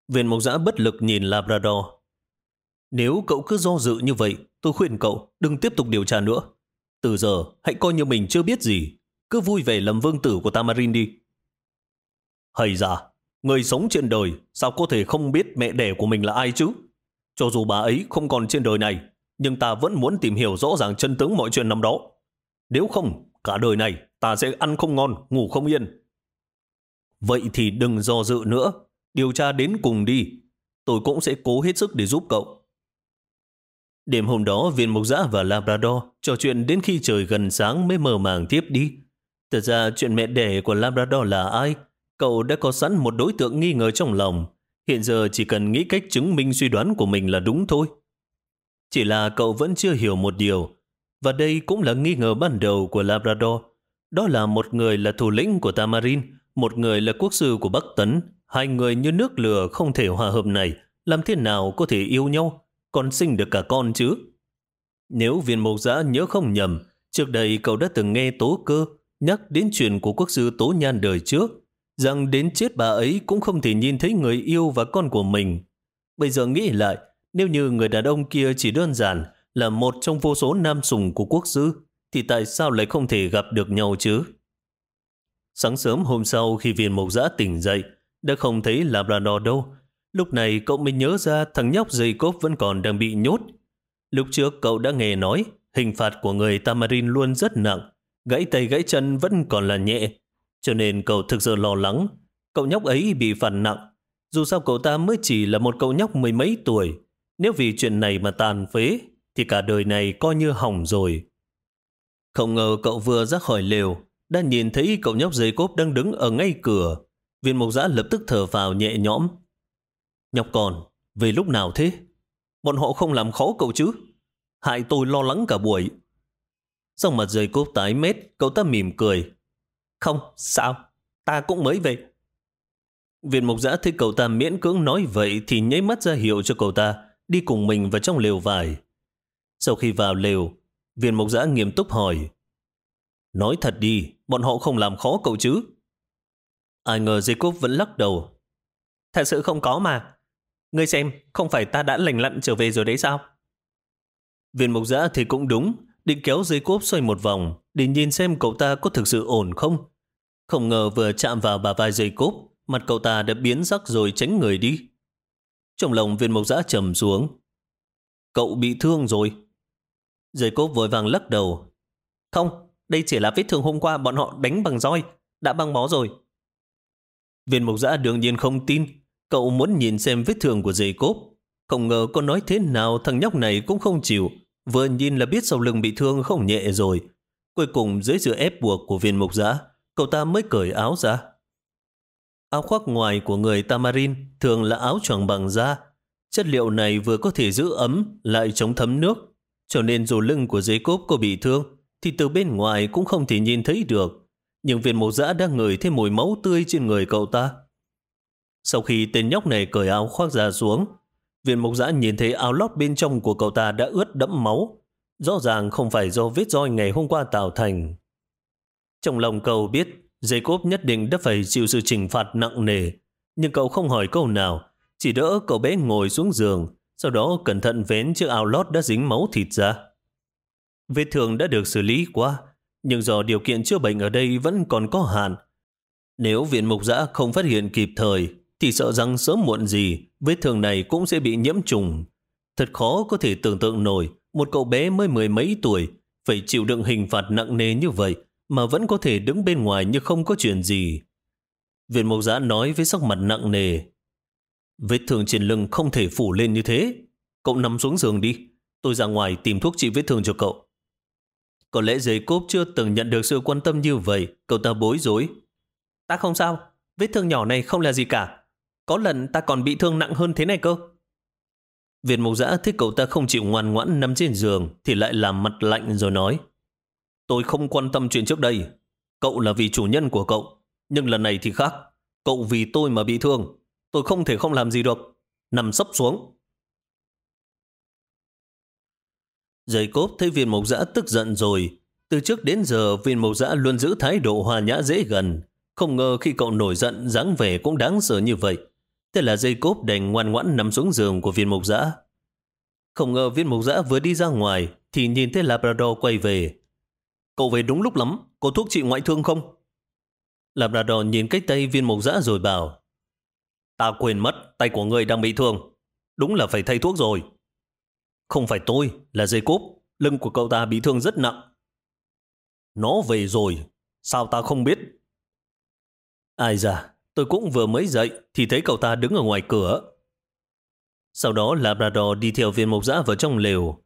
Viên mộc giã bất lực nhìn Labrador. Nếu cậu cứ do dự như vậy, tôi khuyên cậu đừng tiếp tục điều tra nữa. Từ giờ, hãy coi như mình chưa biết gì. Cứ vui vẻ làm vương tử của Tamarin đi. Hay ra, người sống trên đời sao có thể không biết mẹ đẻ của mình là ai chứ? Cho dù bà ấy không còn trên đời này, nhưng ta vẫn muốn tìm hiểu rõ ràng chân tướng mọi chuyện năm đó. Nếu không, cả đời này ta sẽ ăn không ngon, ngủ không yên. Vậy thì đừng do dự nữa, điều tra đến cùng đi. Tôi cũng sẽ cố hết sức để giúp cậu. Đêm hôm đó, viên mục giã và Labrador trò chuyện đến khi trời gần sáng mới mờ màng tiếp đi. Thật ra chuyện mẹ đẻ của Labrador là ai? Cậu đã có sẵn một đối tượng nghi ngờ trong lòng. Hiện giờ chỉ cần nghĩ cách chứng minh suy đoán của mình là đúng thôi. Chỉ là cậu vẫn chưa hiểu một điều, và đây cũng là nghi ngờ ban đầu của Labrador. Đó là một người là thủ lĩnh của Tamarin, một người là quốc sư của Bắc Tấn. Hai người như nước lửa không thể hòa hợp này, làm thế nào có thể yêu nhau, còn sinh được cả con chứ? Nếu viên mộc giã nhớ không nhầm, trước đây cậu đã từng nghe tố cơ nhắc đến chuyện của quốc sư Tố Nhan đời trước, rằng đến chết bà ấy cũng không thể nhìn thấy người yêu và con của mình. Bây giờ nghĩ lại, nếu như người đàn ông kia chỉ đơn giản là một trong vô số nam sùng của quốc sư, thì tại sao lại không thể gặp được nhau chứ? Sáng sớm hôm sau khi viên mộc giã tỉnh dậy, đã không thấy Labrador đâu. Lúc này cậu mới nhớ ra thằng nhóc dây cốp vẫn còn đang bị nhốt. Lúc trước cậu đã nghe nói hình phạt của người Tamarin luôn rất nặng, gãy tay gãy chân vẫn còn là nhẹ. Cho nên cậu thực sự lo lắng, cậu nhóc ấy bị phạt nặng. Dù sao cậu ta mới chỉ là một cậu nhóc mười mấy tuổi, nếu vì chuyện này mà tàn phế, thì cả đời này coi như hỏng rồi. Không ngờ cậu vừa ra khỏi lều, đã nhìn thấy cậu nhóc dây cốp đang đứng ở ngay cửa. Viên mục giã lập tức thở vào nhẹ nhõm. Nhóc còn về lúc nào thế? Bọn họ không làm khó cậu chứ? Hại tôi lo lắng cả buổi. Xong mặt dây cốp tái mét, cậu ta mỉm cười. Không, sao? Ta cũng mới về. Viên mục giã thấy cậu ta miễn cưỡng nói vậy thì nháy mắt ra hiệu cho cậu ta đi cùng mình vào trong lều vải. Sau khi vào lều, viên mộc giã nghiêm túc hỏi. Nói thật đi, bọn họ không làm khó cậu chứ? Ai ngờ Jacob vẫn lắc đầu. Thật sự không có mà. Ngươi xem, không phải ta đã lành lặn trở về rồi đấy sao? Viên mộc giã thì cũng đúng, định kéo Jacob xoay một vòng để nhìn xem cậu ta có thực sự ổn không. Không ngờ vừa chạm vào bà vai Jacob, mặt cậu ta đã biến sắc rồi tránh người đi. Trong lòng viên mộc giã trầm xuống. Cậu bị thương rồi. Dây cố vội vàng lắc đầu. Không, đây chỉ là vết thương hôm qua bọn họ đánh bằng roi, đã băng bó rồi. Viên mộc giã đương nhiên không tin. Cậu muốn nhìn xem vết thương của dây cốp. Không ngờ có nói thế nào thằng nhóc này cũng không chịu. Vừa nhìn là biết sau lưng bị thương không nhẹ rồi. Cuối cùng dưới sự ép buộc của viên mục giã, cậu ta mới cởi áo ra. Áo khoác ngoài của người Tamarin thường là áo choàng bằng da. Chất liệu này vừa có thể giữ ấm, lại chống thấm nước. Cho nên dù lưng của giấy cốp có bị thương, thì từ bên ngoài cũng không thể nhìn thấy được. Nhưng viên mộc giã đang ngửi thêm mùi máu tươi trên người cậu ta. Sau khi tên nhóc này cởi áo khoác ra xuống, viên mộc giã nhìn thấy áo lót bên trong của cậu ta đã ướt đẫm máu. Rõ ràng không phải do vết roi ngày hôm qua tạo thành. Trong lòng cậu biết Jacob nhất định đã phải chịu sự trừng phạt nặng nề, nhưng cậu không hỏi câu nào, chỉ đỡ cậu bé ngồi xuống giường, sau đó cẩn thận vén chiếc áo lót đã dính máu thịt ra. Vết thương đã được xử lý qua, nhưng do điều kiện chữa bệnh ở đây vẫn còn có hạn. Nếu viện mục giã không phát hiện kịp thời, thì sợ rằng sớm muộn gì, vết thương này cũng sẽ bị nhiễm trùng. Thật khó có thể tưởng tượng nổi, một cậu bé mới mười mấy tuổi, phải chịu đựng hình phạt nặng nề như vậy, mà vẫn có thể đứng bên ngoài như không có chuyện gì. Viện mộc giã nói với sắc mặt nặng nề. Vết thương trên lưng không thể phủ lên như thế. Cậu nằm xuống giường đi. Tôi ra ngoài tìm thuốc trị vết thương cho cậu. Có lẽ giấy cốp chưa từng nhận được sự quan tâm như vậy. Cậu ta bối rối. Ta không sao. Vết thương nhỏ này không là gì cả. Có lần ta còn bị thương nặng hơn thế này cơ. Việt mộc giã thấy cậu ta không chịu ngoan ngoãn nằm trên giường thì lại làm mặt lạnh rồi nói. Tôi không quan tâm chuyện trước đây. Cậu là vì chủ nhân của cậu. Nhưng lần này thì khác. Cậu vì tôi mà bị thương. Tôi không thể không làm gì được. Nằm sấp xuống. Giày cốp thấy viên mộc dã tức giận rồi. Từ trước đến giờ viên mộc dã luôn giữ thái độ hòa nhã dễ gần. Không ngờ khi cậu nổi giận dáng vẻ cũng đáng sợ như vậy. Thế là dây cốp đành ngoan ngoãn nằm xuống giường của viên mộc dã. Không ngờ viên mộc dã vừa đi ra ngoài thì nhìn thấy Labrador quay về. Cậu về đúng lúc lắm, có thuốc trị ngoại thương không? Labrador nhìn cách tay viên mộc dã rồi bảo Ta quên mất, tay của người đang bị thương. Đúng là phải thay thuốc rồi. Không phải tôi, là dây. Lưng của cậu ta bị thương rất nặng. Nó về rồi, sao ta không biết? Ai da, tôi cũng vừa mới dậy thì thấy cậu ta đứng ở ngoài cửa. Sau đó Labrador đi theo viên mộc dã vào trong lều.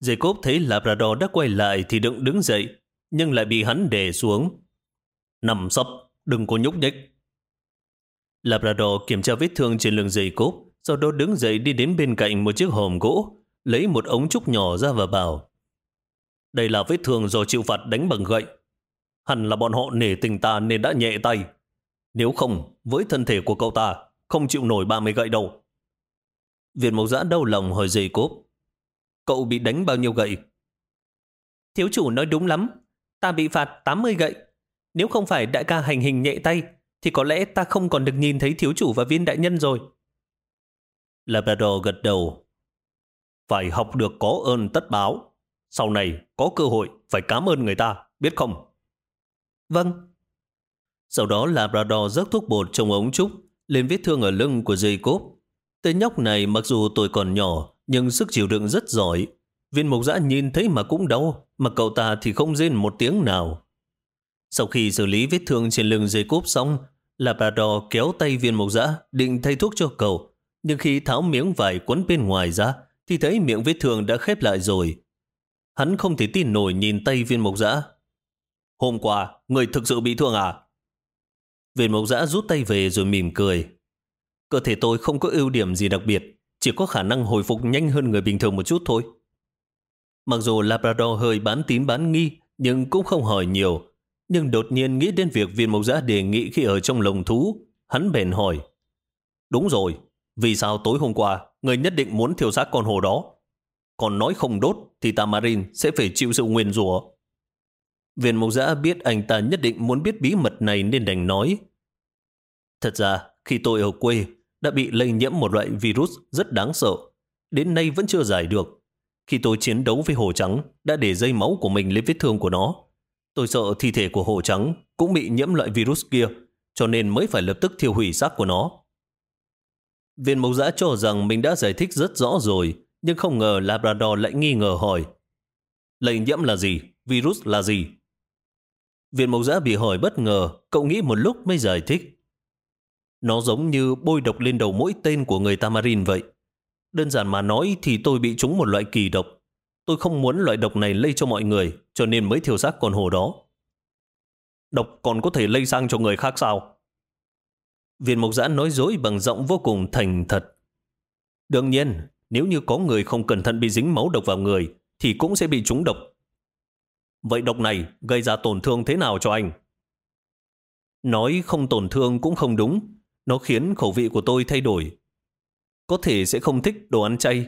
Jacob thấy Labrador đã quay lại thì đựng đứng dậy, nhưng lại bị hắn đè xuống. Nằm sấp, đừng có nhúc nhích. Labrador kiểm tra vết thương trên lưng dây cốp, sau đó đứng dậy đi đến bên cạnh một chiếc hòm gỗ, lấy một ống trúc nhỏ ra và bảo. Đây là vết thương do chịu phạt đánh bằng gậy. Hẳn là bọn họ nể tình ta nên đã nhẹ tay. Nếu không, với thân thể của cậu ta, không chịu nổi 30 gậy đâu. Việt Mộc Giã đau lòng hỏi dây cốp. Cậu bị đánh bao nhiêu gậy? Thiếu chủ nói đúng lắm. Ta bị phạt 80 gậy. Nếu không phải đại ca hành hình nhẹ tay, thì có lẽ ta không còn được nhìn thấy thiếu chủ và viên đại nhân rồi. Labrador gật đầu. Phải học được có ơn tất báo. Sau này có cơ hội phải cảm ơn người ta, biết không? Vâng. Sau đó Labrador rớt thuốc bột trong ống trúc lên vết thương ở lưng của Jacob. Tên nhóc này mặc dù tuổi còn nhỏ, nhưng sức chịu đựng rất giỏi. Viên mục giã nhìn thấy mà cũng đau, mà cậu ta thì không rên một tiếng nào. Sau khi xử lý vết thương trên lưng Jacob xong, Labrador kéo tay viên mộc dã định thay thuốc cho cậu. Nhưng khi tháo miếng vải quấn bên ngoài ra, thì thấy miệng vết thương đã khép lại rồi. Hắn không thể tin nổi nhìn tay viên mộc dã. Hôm qua, người thực sự bị thương à? Viên mộc dã rút tay về rồi mỉm cười. Cơ thể tôi không có ưu điểm gì đặc biệt, chỉ có khả năng hồi phục nhanh hơn người bình thường một chút thôi. Mặc dù Labrador hơi bán tín bán nghi, nhưng cũng không hỏi nhiều. Nhưng đột nhiên nghĩ đến việc viên mộc giã đề nghị khi ở trong lồng thú, hắn bèn hỏi. Đúng rồi, vì sao tối hôm qua người nhất định muốn thiêu xác con hồ đó? Còn nói không đốt thì Tamarin sẽ phải chịu sự nguyền rủa. Viên mộc giã biết anh ta nhất định muốn biết bí mật này nên đành nói. Thật ra, khi tôi ở quê, đã bị lây nhiễm một loại virus rất đáng sợ. Đến nay vẫn chưa giải được. Khi tôi chiến đấu với hồ trắng, đã để dây máu của mình lên vết thương của nó. Tôi sợ thi thể của hổ trắng cũng bị nhiễm loại virus kia, cho nên mới phải lập tức thiêu hủy xác của nó. Viên mộc giã cho rằng mình đã giải thích rất rõ rồi, nhưng không ngờ Labrador lại nghi ngờ hỏi. Lây nhiễm là gì? Virus là gì? viên mộc giã bị hỏi bất ngờ, cậu nghĩ một lúc mới giải thích. Nó giống như bôi độc lên đầu mỗi tên của người Tamarin vậy. Đơn giản mà nói thì tôi bị trúng một loại kỳ độc. Tôi không muốn loại độc này lây cho mọi người, cho nên mới thiêu xác con hồ đó. Độc còn có thể lây sang cho người khác sao? Viên mộc giã nói dối bằng giọng vô cùng thành thật. Đương nhiên, nếu như có người không cẩn thận bị dính máu độc vào người, thì cũng sẽ bị trúng độc. Vậy độc này gây ra tổn thương thế nào cho anh? Nói không tổn thương cũng không đúng. Nó khiến khẩu vị của tôi thay đổi. Có thể sẽ không thích đồ ăn chay.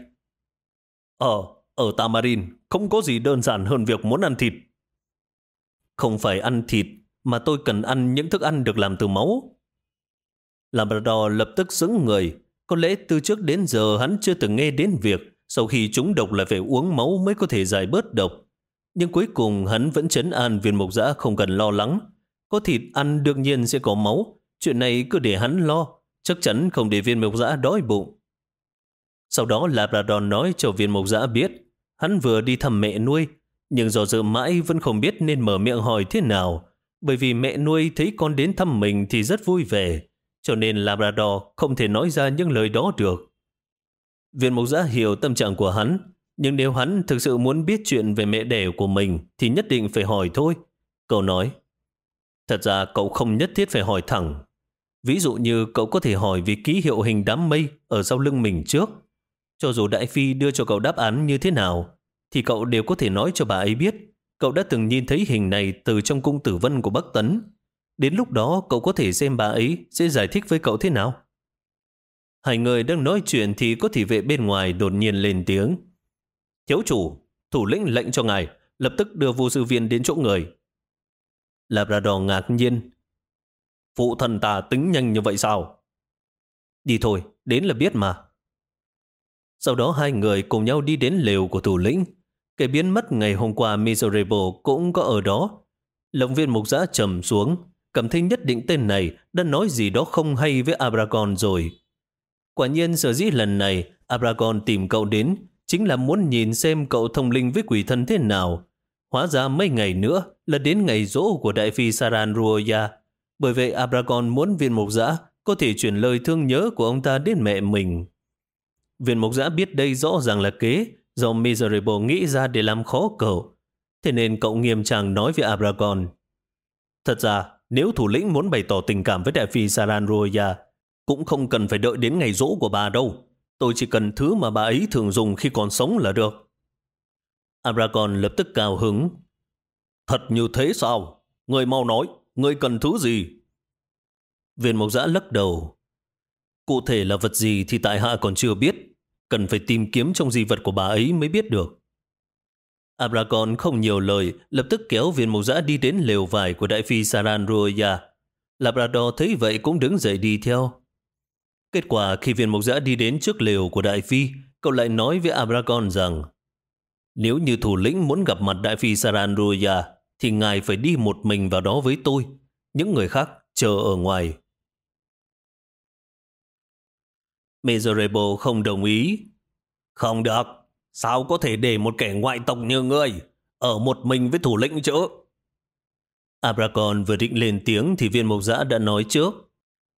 ờ ở Tamarin không có gì đơn giản hơn việc muốn ăn thịt. Không phải ăn thịt, mà tôi cần ăn những thức ăn được làm từ máu. Labrador lập tức sững người. Có lẽ từ trước đến giờ hắn chưa từng nghe đến việc sau khi chúng độc là phải uống máu mới có thể giải bớt độc. Nhưng cuối cùng hắn vẫn chấn an viên mục giã không cần lo lắng. Có thịt ăn đương nhiên sẽ có máu. Chuyện này cứ để hắn lo. Chắc chắn không để viên mục giã đói bụng. Sau đó Labrador nói cho viên mục giã biết. Hắn vừa đi thăm mẹ nuôi. Nhưng do dự mãi vẫn không biết nên mở miệng hỏi thế nào. Bởi vì mẹ nuôi thấy con đến thăm mình thì rất vui vẻ. Cho nên Labrador không thể nói ra những lời đó được. Viên mục giã hiểu tâm trạng của hắn nhưng nếu hắn thực sự muốn biết chuyện về mẹ đẻ của mình thì nhất định phải hỏi thôi. Cậu nói, thật ra cậu không nhất thiết phải hỏi thẳng. Ví dụ như cậu có thể hỏi vì ký hiệu hình đám mây ở sau lưng mình trước. Cho dù Đại Phi đưa cho cậu đáp án như thế nào, thì cậu đều có thể nói cho bà ấy biết cậu đã từng nhìn thấy hình này từ trong cung tử vân của Bắc Tấn. Đến lúc đó cậu có thể xem bà ấy sẽ giải thích với cậu thế nào. Hai người đang nói chuyện thì có thị vệ bên ngoài đột nhiên lên tiếng. Thiếu chủ, thủ lĩnh lệnh cho ngài, lập tức đưa vô sư viên đến chỗ người. Labrador ngạc nhiên. Phụ thần ta tính nhanh như vậy sao? Đi thôi, đến là biết mà. Sau đó hai người cùng nhau đi đến lều của thủ lĩnh. Kẻ biến mất ngày hôm qua Miserable cũng có ở đó. Lộng viên mục giã trầm xuống, cảm thấy nhất định tên này đã nói gì đó không hay với Abragon rồi. Quả nhiên sở dĩ lần này Abragon tìm cậu đến chính là muốn nhìn xem cậu thông linh với quỷ thần thế nào. Hóa ra mấy ngày nữa là đến ngày rỗ của đại phi Saran Ruoya. Bởi vậy Abragon muốn viên mục giã có thể chuyển lời thương nhớ của ông ta đến mẹ mình. Viên mục giã biết đây rõ ràng là kế, do Miserable nghĩ ra để làm khó cậu. Thế nên cậu nghiêm trang nói với Abragon. Thật ra, nếu thủ lĩnh muốn bày tỏ tình cảm với đại phi Saran Roya, cũng không cần phải đợi đến ngày rỗ của bà đâu. Tôi chỉ cần thứ mà bà ấy thường dùng khi còn sống là được. Abragon lập tức cao hứng. Thật như thế sao? Người mau nói, người cần thứ gì? Viên mộc giã lắc đầu. Cụ thể là vật gì thì tại hạ còn chưa biết. Cần phải tìm kiếm trong di vật của bà ấy mới biết được. Abragon không nhiều lời, lập tức kéo viên mộc giã đi đến lều vải của đại phi Saran Roya. Labrador thấy vậy cũng đứng dậy đi theo. Kết quả khi viên mộc giã đi đến trước lều của đại phi, cậu lại nói với Abragon rằng nếu như thủ lĩnh muốn gặp mặt đại phi Saran Roya, thì ngài phải đi một mình vào đó với tôi. Những người khác chờ ở ngoài. Miserable không đồng ý. Không được. Sao có thể để một kẻ ngoại tộc như ngươi ở một mình với thủ lĩnh chứ? Abragon vừa định lên tiếng thì viên mộc giã đã nói trước.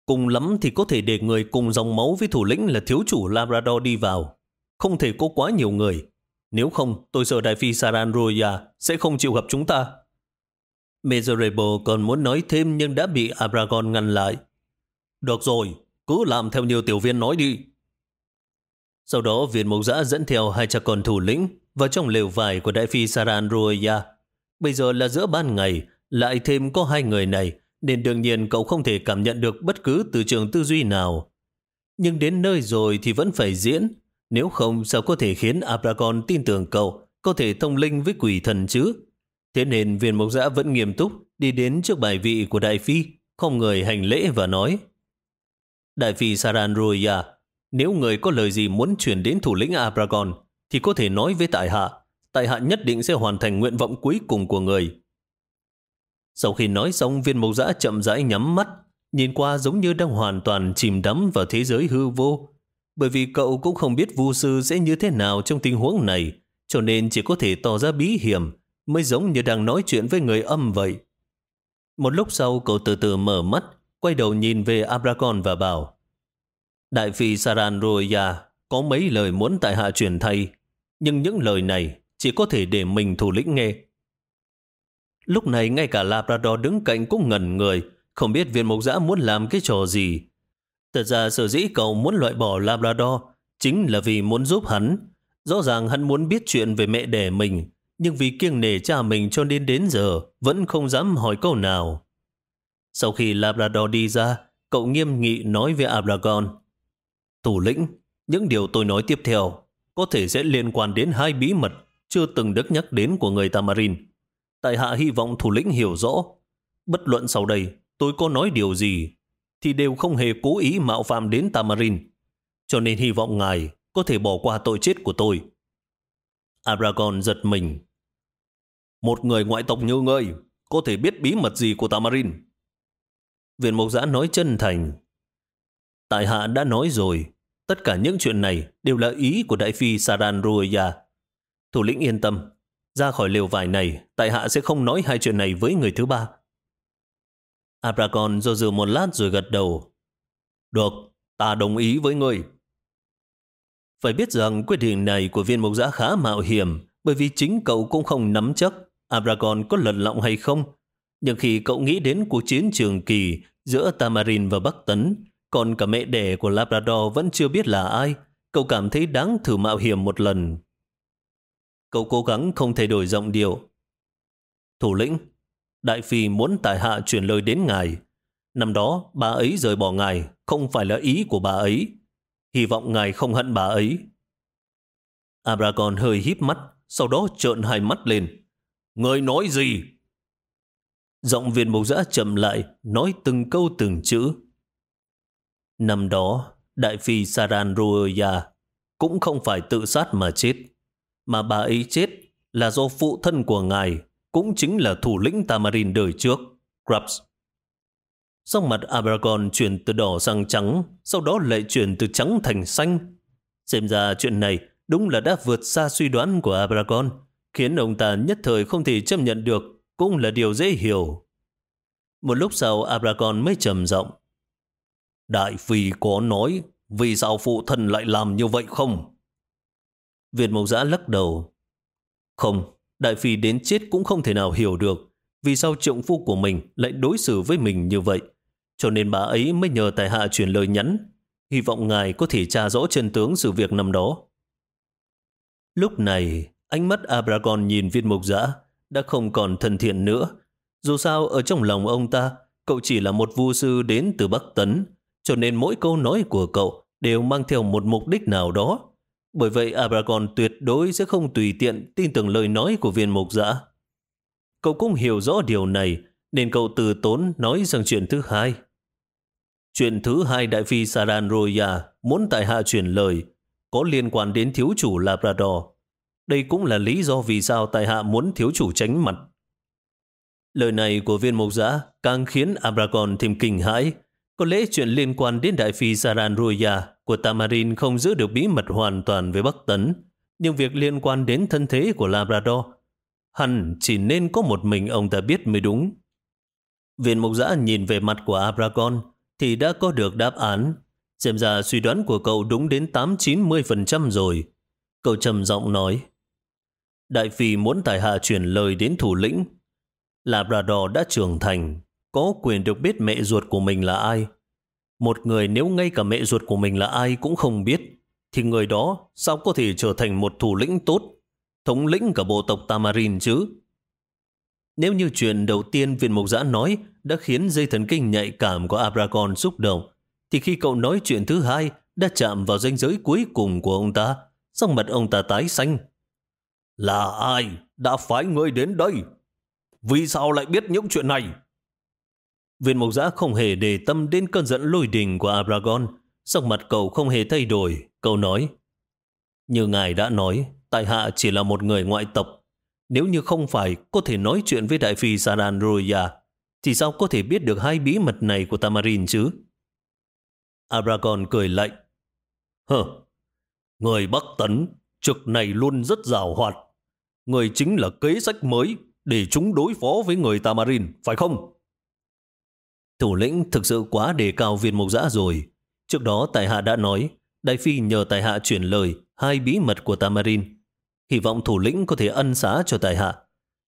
Cùng lắm thì có thể để người cùng dòng máu với thủ lĩnh là thiếu chủ Labrador đi vào. Không thể có quá nhiều người. Nếu không, tôi sợ đại phi Saran Roya sẽ không chịu gặp chúng ta. Miserable còn muốn nói thêm nhưng đã bị Abragon ngăn lại. Được rồi, cứ làm theo như tiểu viên nói đi. Sau đó viên mộc giã dẫn theo hai cha con thủ lĩnh vào trong lều vải của đại phi Saran Roya. Bây giờ là giữa ban ngày, lại thêm có hai người này, nên đương nhiên cậu không thể cảm nhận được bất cứ từ trường tư duy nào. Nhưng đến nơi rồi thì vẫn phải diễn, nếu không sao có thể khiến Abragon tin tưởng cậu có thể thông linh với quỷ thần chứ. Thế nên viên mộc giã vẫn nghiêm túc đi đến trước bài vị của đại phi, không người hành lễ và nói Đại phi Saran Roya, nếu người có lời gì muốn chuyển đến thủ lĩnh Abragon, thì có thể nói với tại hạ. Tại hạ nhất định sẽ hoàn thành nguyện vọng cuối cùng của người. Sau khi nói xong, viên mộc giã chậm rãi nhắm mắt, nhìn qua giống như đang hoàn toàn chìm đắm vào thế giới hư vô. Bởi vì cậu cũng không biết vu sư sẽ như thế nào trong tình huống này, cho nên chỉ có thể tỏ ra bí hiểm, mới giống như đang nói chuyện với người âm vậy. Một lúc sau cậu từ từ mở mắt, quay đầu nhìn về Abragon và bảo Đại phi Saran Roya có mấy lời muốn tại hạ truyền thay, nhưng những lời này chỉ có thể để mình thủ lĩnh nghe. Lúc này ngay cả Labrador đứng cạnh cũng ngẩn người, không biết viên Mục giã muốn làm cái trò gì. Thật ra sở dĩ cậu muốn loại bỏ Labrador chính là vì muốn giúp hắn. Rõ ràng hắn muốn biết chuyện về mẹ đẻ mình, nhưng vì kiêng nể cha mình cho nên đến giờ vẫn không dám hỏi câu nào. Sau khi Labrador đi ra, cậu nghiêm nghị nói với Abragon. Thủ lĩnh, những điều tôi nói tiếp theo có thể sẽ liên quan đến hai bí mật chưa từng được nhắc đến của người Tamarin. Tại hạ hy vọng thủ lĩnh hiểu rõ. Bất luận sau đây tôi có nói điều gì thì đều không hề cố ý mạo phạm đến Tamarin. Cho nên hy vọng ngài có thể bỏ qua tội chết của tôi. Aragon giật mình. Một người ngoại tộc như ngươi có thể biết bí mật gì của Tamarin? Viện Mộc Giã nói chân thành. Tại hạ đã nói rồi, tất cả những chuyện này đều là ý của đại phi Saran Roya. Thủ lĩnh yên tâm, ra khỏi liều vải này, tại hạ sẽ không nói hai chuyện này với người thứ ba. Abragon do dự một lát rồi gật đầu. Được, ta đồng ý với ngươi. Phải biết rằng quyết định này của viên mộc giã khá mạo hiểm, bởi vì chính cậu cũng không nắm chắc Abragon có lật lọng hay không. Nhưng khi cậu nghĩ đến cuộc chiến trường kỳ giữa Tamarin và Bắc Tấn, còn cả mẹ đẻ của Labrador vẫn chưa biết là ai, cậu cảm thấy đáng thử mạo hiểm một lần. Cậu cố gắng không thay đổi giọng điệu. Thủ lĩnh, Đại Phi muốn tài hạ chuyển lời đến ngài. Năm đó, bà ấy rời bỏ ngài, không phải là ý của bà ấy. Hy vọng ngài không hận bà ấy. Abragon hơi híp mắt, sau đó trợn hai mắt lên. Người nói gì? Giọng viên mục giã chậm lại, nói từng câu từng chữ. Năm đó, Đại Phi Saran Roya cũng không phải tự sát mà chết mà bà ấy chết là do phụ thân của ngài, cũng chính là thủ lĩnh Tamarin đời trước, Grubbs. Sau mặt Abragon chuyển từ đỏ sang trắng, sau đó lại chuyển từ trắng thành xanh. Xem ra chuyện này đúng là đã vượt xa suy đoán của Abragon, khiến ông ta nhất thời không thể chấp nhận được, cũng là điều dễ hiểu. Một lúc sau Abragon mới trầm giọng. Đại phi có nói vì sao phụ thân lại làm như vậy không? Việt Mộc Giã lắc đầu. Không, Đại Phi đến chết cũng không thể nào hiểu được vì sao trượng phu của mình lại đối xử với mình như vậy. Cho nên bà ấy mới nhờ tài hạ truyền lời nhắn, hy vọng ngài có thể tra rõ chân tướng sự việc năm đó. Lúc này, ánh mắt Abragon nhìn viên mục giã đã không còn thân thiện nữa. Dù sao, ở trong lòng ông ta, cậu chỉ là một vu sư đến từ Bắc Tấn, cho nên mỗi câu nói của cậu đều mang theo một mục đích nào đó. Bởi vậy Abragon tuyệt đối sẽ không tùy tiện tin tưởng lời nói của viên mục giả. Cậu cũng hiểu rõ điều này, nên cậu từ tốn nói rằng chuyện thứ hai. Chuyện thứ hai Đại Phi Saran Roya muốn tại hạ chuyển lời có liên quan đến thiếu chủ Labrador. Đây cũng là lý do vì sao tại hạ muốn thiếu chủ tránh mặt. Lời này của viên mộc giã càng khiến Abragon thêm kinh hãi. Có lẽ chuyện liên quan đến Đại Phi Saran Roya của Tamarin không giữ được bí mật hoàn toàn với Bắc Tấn. Nhưng việc liên quan đến thân thế của Labrador, hẳn chỉ nên có một mình ông ta biết mới đúng. Viên mục giã nhìn về mặt của Abragon thì đã có được đáp án. Xem ra suy đoán của cậu đúng đến 8-90% rồi. Cậu trầm giọng nói. Đại phi muốn tài hạ truyền lời đến thủ lĩnh. Labrador đã trưởng thành, có quyền được biết mẹ ruột của mình là ai. Một người nếu ngay cả mẹ ruột của mình là ai cũng không biết, thì người đó sao có thể trở thành một thủ lĩnh tốt, thống lĩnh cả bộ tộc Tamarin chứ? Nếu như chuyện đầu tiên viên mục giã nói đã khiến dây thần kinh nhạy cảm của Abragon xúc động, thì khi cậu nói chuyện thứ hai đã chạm vào ranh giới cuối cùng của ông ta, sắc mặt ông ta tái xanh. Là ai đã phái ngươi đến đây? Vì sao lại biết những chuyện này? Viên mục giã không hề để tâm đến cơn giận lôi đình của Abragon. Sắc mặt cậu không hề thay đổi. Cậu nói, như ngài đã nói, tại hạ chỉ là một người ngoại tộc. Nếu như không phải có thể nói chuyện với đại phi Saran Roya, thì sao có thể biết được hai bí mật này của Tamarin chứ? Abragon cười lạnh. Hờ, người Bắc Tấn, trực này luôn rất rào hoạt. Người chính là kế sách mới để chúng đối phó với người Tamarin, phải không? Thủ lĩnh thực sự quá đề cao viên mục giã rồi. Trước đó Tài Hạ đã nói, Đại Phi nhờ Tài Hạ chuyển lời hai bí mật của Tamarin. Hy vọng thủ lĩnh có thể ân xá cho Tài Hạ.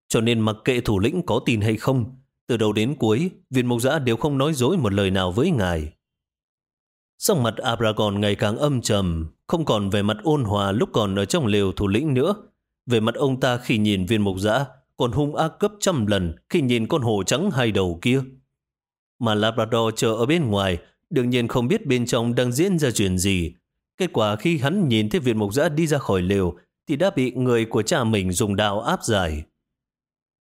Cho nên mặc kệ thủ lĩnh có tin hay không, từ đầu đến cuối, viên mục giã đều không nói dối một lời nào với ngài. Sắc mặt Abragon ngày càng âm trầm, không còn về mặt ôn hòa lúc còn ở trong lều thủ lĩnh nữa. Về mặt ông ta khi nhìn viên mục giã, còn hung ác gấp trăm lần khi nhìn con hổ trắng hai đầu kia. Mà Labrador chờ ở bên ngoài, đương nhiên không biết bên trong đang diễn ra chuyện gì. Kết quả khi hắn nhìn thấy viên mục giã đi ra khỏi lều, thì đã bị người của cha mình dùng đào áp giải.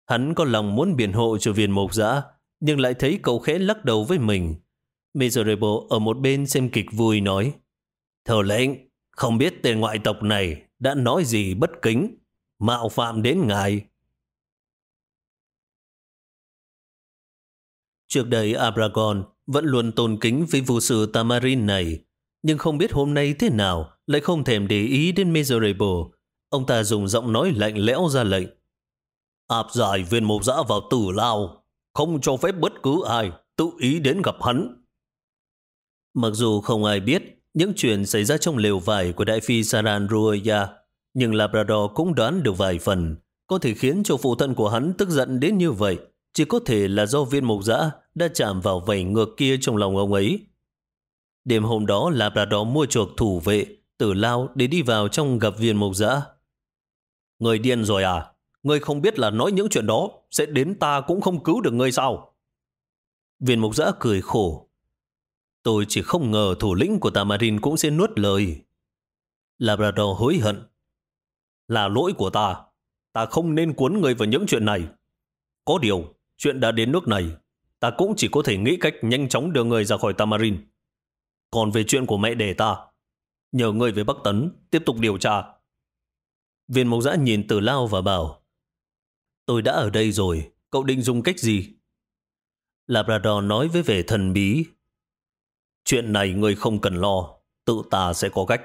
Hắn có lòng muốn biện hộ cho viên mục giã, nhưng lại thấy cậu khẽ lắc đầu với mình. Miserable ở một bên xem kịch vui nói, Thờ lệnh, không biết tên ngoại tộc này đã nói gì bất kính, mạo phạm đến ngài. Trước đây Abragon vẫn luôn tôn kính với vụ sư Tamarin này, nhưng không biết hôm nay thế nào lại không thèm để ý đến Miserable. Ông ta dùng giọng nói lạnh lẽo ra lệnh. Áp giải viên mục giã vào tử lao, không cho phép bất cứ ai tự ý đến gặp hắn. Mặc dù không ai biết những chuyện xảy ra trong lều vải của đại phi Saran Ruoya, nhưng Labrador cũng đoán được vài phần, có thể khiến cho phụ thân của hắn tức giận đến như vậy, chỉ có thể là do viên mục giã đã chạm vào vảy ngược kia trong lòng ông ấy. Đêm hôm đó Labrador mua chuộc thủ vệ, tử lao để đi vào trong gặp viên mục giã. Người điên rồi à? Người không biết là nói những chuyện đó sẽ đến ta cũng không cứu được ngươi sao? Viên mục giã cười khổ. Tôi chỉ không ngờ thủ lĩnh của Tamarin cũng sẽ nuốt lời. Labrador hối hận. Là lỗi của ta. Ta không nên cuốn người vào những chuyện này. Có điều, chuyện đã đến nước này, ta cũng chỉ có thể nghĩ cách nhanh chóng đưa người ra khỏi Tamarin. Còn về chuyện của mẹ đề ta, nhờ người về Bắc Tấn tiếp tục điều tra. Viên mộc giã nhìn từ lao và bảo Tôi đã ở đây rồi, cậu định dùng cách gì? Labrador nói với vẻ thần bí. Chuyện này người không cần lo, tự ta sẽ có cách.